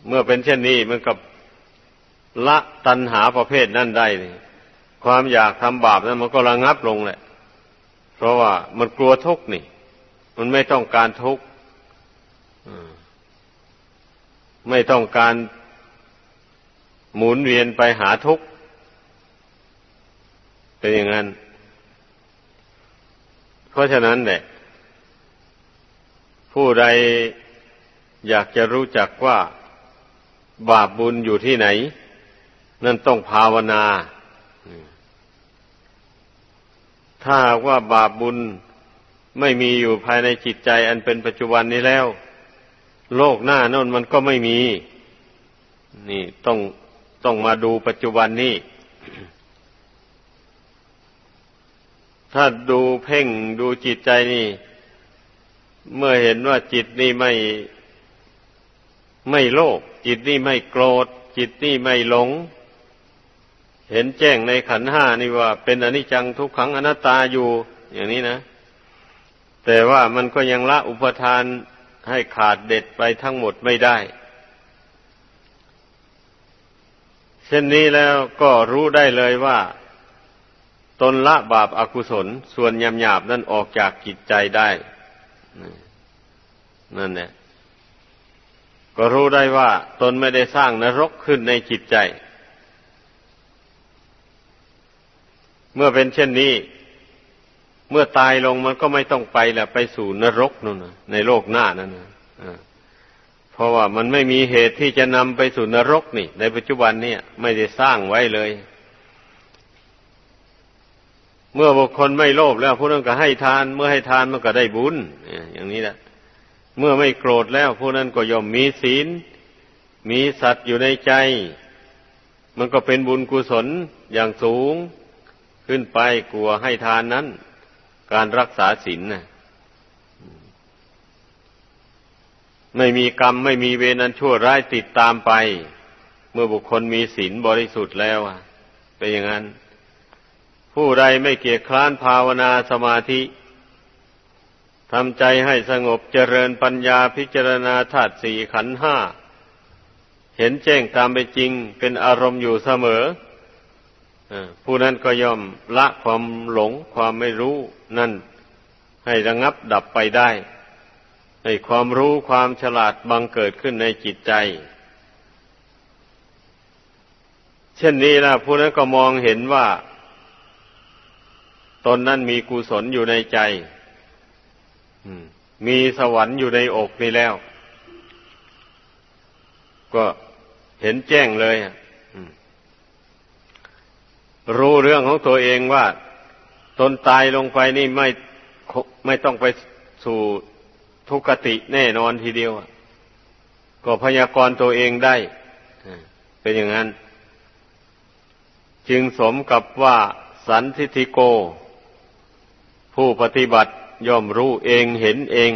เมื่อเป็นเช่นนี้มันกับ ละตัณหาประเภทนั่นได้นี่ความอยากทำบาปนั้นมันก็ระงับลงแหละ เพราะว่ามันกลัวทุกข์นี่ มันไม่ต้องการทุกข์ไม่ต้องการหมุนเวียนไปหาทุกข์เป็นอย่างนั้น เพราะฉะนั้นแหละผู้ใดอยากจะรู้จักว่าบาปบุญอยู่ที่ไหน นั่นต้องภาวนา ถ้าว่าบาปบุญไม่มีอยู่ภายในจิตใจ อันเป็นปัจจุบันนี้แล้ว โลกหน้านั่นมันก็ไม่มี นี่ต้องต้องมาดูปัจจุบันนี้ ถ้าดูเพ่งดูจิตใจนี่ เมื่อเห็นว่าจิตนี่ไม่ไม่โลภจิตนี่ไม่โกรธ จิตนี่ไม่หลง เห็นแจ้งในขันห้านี่ว่า เป็นอนิจจังทุกขังอนัตตาอยู่ อย่างนี้นะ แต่ว่ามันก็ยังละอุปทานให้ขาดเด็ดไปทั้งหมดไม่ได้ เช่นนี้แล้วก็รู้ได้เลยว่า ตนละบาปอากุศล ส่วนยำหยาบนั่นออกจากจิตใจได้นั่นเนี่ยก็รู้ได้ว่า ตนไม่ได้สร้างนรกขึ้นในจิตใจ เมื่อเป็นเช่นนี้ เมื่อตายลงมันก็ไม่ต้องไปแหละไปสู่นรกนู่นในโลกหน้านั่นนะเพราะว่ามันไม่มีเหตุที่จะนำไปสู่นรกนี่ ในปัจจุบันเนี่ยไม่ได้สร้างไว้เลย เมื่อบุคคลไม่โลภแล้วผู้นั้นก็ให้ทาน เมื่อให้ทานมันก็ได้บุญอย่างนี้แหละเมื่อไม่โกรธแล้วผู้นั้นก็ย่อมมีศีล มีสัตว์อยู่ในใจ มันก็เป็นบุญกุศลอย่างสูง ขึ้นไปกลัวให้ทานนั้น การรักษาศีลนะไม่มีกรรมไม่มีเวรนันชั่วร้ายติดตามไป เมื่อบุคคลมีศีลบริสุทธิ์แล้วเป็นอย่างนั้น ผู้ใดไม่เกียจคร้านภาวนาสมาธิทำใจให้สงบเจริญปัญญาพิจารณาธาตุสี่ขันห้า เห็นแจ้งตามไปจริงเป็นอารมณ์อยู่เสมอ ผู้นั้นก็ย่อมละความหลงความไม่รู้นั่น ให้ระงับดับไปได้ให้ความรู้ความฉลาดบังเกิดขึ้นในจิตใจ เช่นนี้ล่ะผู้นั้นก็มองเห็นว่าตนนั้นมีกุศลอยู่ในใจมีสวรรค์อยู่ในอกนี่แล้ว ก็เห็นแจ้งเลย รู้เรื่องของตัวเองว่าตนตายลงไปนี่ไม่ไม่ต้องไปสู่ทุกติแน่นอนทีเดียว ก็พยากรณ์ตัวเองได้เป็นอย่างนั้น จึงสมกับว่าสันทิติโก ผู้ปฏิบัติย่อมรู้เองเห็นเอง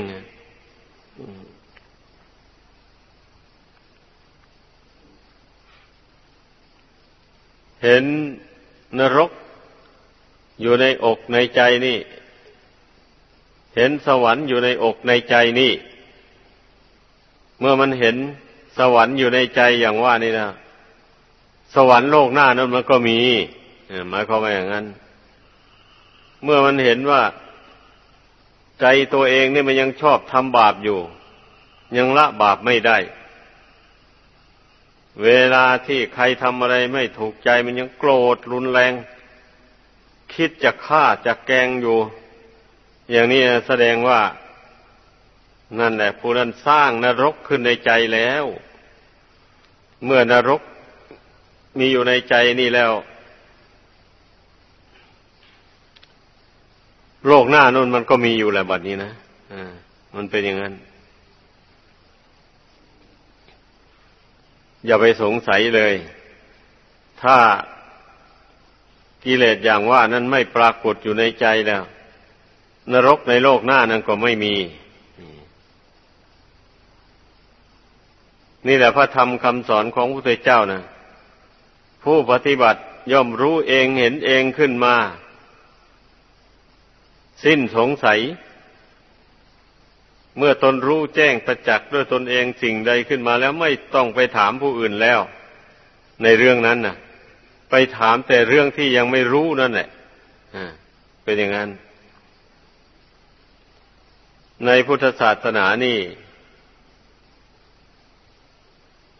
เห็น นรกอยู่ในอกในใจนี่ เห็นสวรรค์อยู่ในอกในใจนี่ เมื่อมันเห็นสวรรค์อยู่ในใจอย่างว่านี่นะสวรรค์โลกหน้านั้นมันก็มีหมายความว่าอย่างนั้น เมื่อมันเห็นว่า ใจตัวเองนี่มันยังชอบทำบาปอยู่ ยังละบาปไม่ได้ เวลาที่ใครทำอะไรไม่ถูกใจมันยังโกรธรุนแรง คิดจะฆ่าจะแกงอยู่ อย่างนี้แสดงว่า นั่นแหละผู้นั้นสร้างนรกขึ้นในใจแล้ว เมื่อนรกมีอยู่ในใจนี่แล้ว โลกหน้านู่นมันก็มีอยู่แหละบัดนี้นะอ่ามันเป็นอย่างนั้น อย่าไปสงสัยเลย ถ้ากิเลสอย่างว่านั้นไม่ปรากฏอยู่ในใจแล้ว นรกในโลกหน้านั้นก็ไม่มี นี่แหละพระธรรมคำสอนของพระพุทธเจ้านะผู้ปฏิบัติย่อมรู้เองเห็นเองขึ้นมา สิ้นสงสัย เมื่อตนรู้แจ้งประจักษ์ด้วยตนเองสิ่งใดขึ้นมาแล้วไม่ต้องไปถามผู้อื่นแล้ว ในเรื่องนั้นน่ะ ไปถามแต่เรื่องที่ยังไม่รู้นั่นแหละเป็นอย่างนั้น ในพุทธศาสนานี่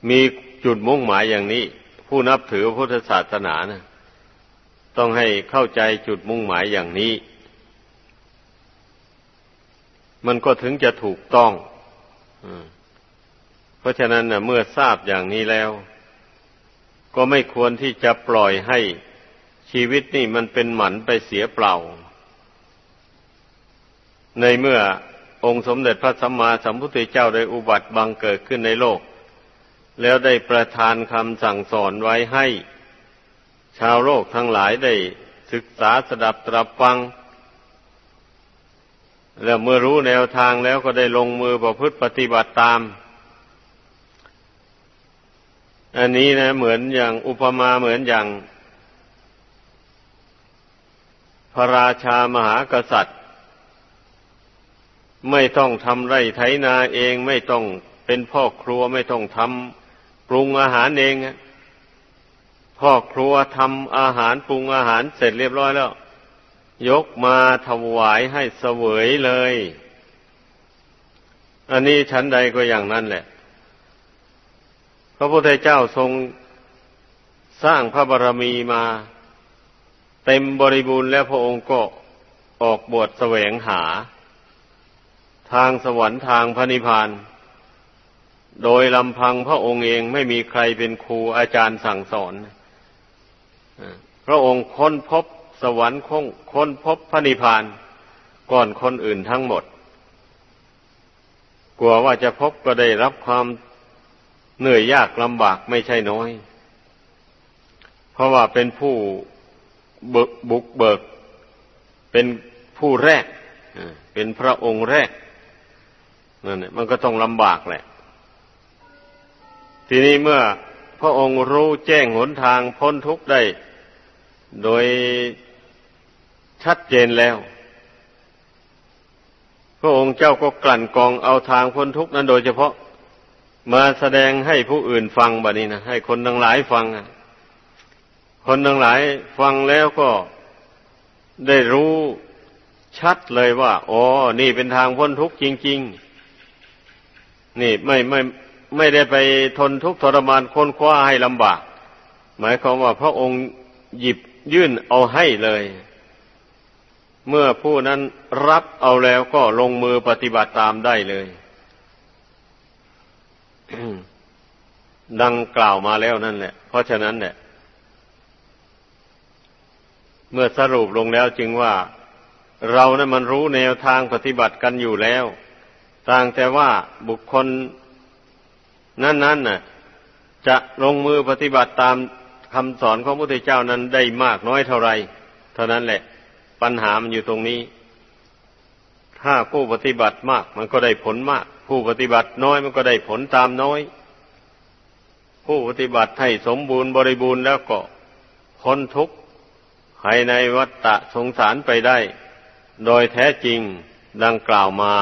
มีจุดมุ่งหมายอย่างนี้ ผู้นับถือพุทธศาสนานะต้องให้เข้าใจจุดมุ่งหมายอย่างนี้ มันก็ถึงจะถูกต้องเพราะฉะนั้นนะเมื่อทราบอย่างนี้แล้ว ก็ไม่ควรที่จะปล่อยให้ชีวิตนี่มันเป็นหมันไปเสียเปล่า ในเมื่อองค์สมเด็จพระสัมมาสัมพุทธเจ้าได้อุบัติบังเกิดขึ้นในโลก แล้วได้ประทานคำสั่งสอนไว้ให้ ชาวโลกทั้งหลายได้ศึกษาสดับตรับฟัง แล้วเมื่อรู้แนวทางแล้วก็ได้ลงมือประพฤติปฏิบัติตาม อันนี้นะเหมือนอย่างอุปมาเหมือนอย่าง พระราชามหากษัตริย์ ไม่ต้องทำไร่ไถนาเองไม่ต้องเป็นพ่อครัวไม่ต้องทำปรุงอาหารเองพ่อครัวทำอาหารปรุงอาหารเสร็จเรียบร้อยแล้ว ยกมาถวายให้เสวยเลย อันนี้ชั้นใดก็อย่างนั้นแหละ พระพุทธเจ้าทรงสร้างพระบารมีมา เต็มบริบูรณ์แล้วพระองค์ก็ออกบวชแสวงหา ทางสวรรค์ทางพระนิพพาน โดยลำพังพระองค์เองไม่มีใครเป็นครูอาจารย์สั่งสอน พระองค์ค้นพบ สวรรค์คงค้นพบพระนิพพาน ก่อนคนอื่นทั้งหมด กลัวว่าจะพบก็ได้รับความเหนื่อยยากลำบากไม่ใช่น้อย เพราะว่าเป็นผู้บุกเบิก เป็นผู้แรก เป็นพระองค์แรกนั่นมันก็ต้องลำบากแหละ ทีนี้เมื่อพระองค์รู้แจ้งหนทางพ้นทุกข์ได้ โดย ชัดเจนแล้ว พระองค์เจ้าก็กลั่นกองเอาทางพ้นทุกข์นั้นโดยเฉพาะ มาแสดงให้ผู้อื่นฟังแบบนี้นะให้คนทั้งหลายฟังคนทั้งหลายฟังแล้วก็ได้รู้ชัดเลยว่าอ๋อนี่เป็นทางพ้นทุกข์จริง ๆ นี่ไม่ไม่ไม่ได้ไปทนทุกข์ทรมานค้นคว้าให้ลำบาก หมายความว่าพระองค์หยิบยื่นเอาให้เลย เมื่อผู้นั้นรับเอาแล้วก็ลงมือปฏิบัติตามได้เลย ดังกล่าวมาแล้วนั่นแหละ เพราะฉะนั้นเนี่ยเมื่อสรุปลงแล้วจึงว่า เรานะ่ะมันรู้แนวทางปฏิบัติกันอยู่แล้ว ต่างแต่ว่าบุคคล นั้นๆน่ะ จะลงมือปฏิบัติตามคำสอนของพระพุทธเจ้านั้นได้มากน้อยเท่าไรเท่านั้นแหละ ปัญหามันอยู่ตรงนี้ ถ้าผู้ปฏิบัติมาก มันก็ได้ผลมาก ผู้ปฏิบัติน้อยมันก็ได้ผลตามน้อย ผู้ปฏิบัติให้สมบูรณ์บริบูรณ์แล้วก็พ้นทุกข์ภายในวัฏฏะสงสารไปได้ โดยแท้จริงดังกล่าวมา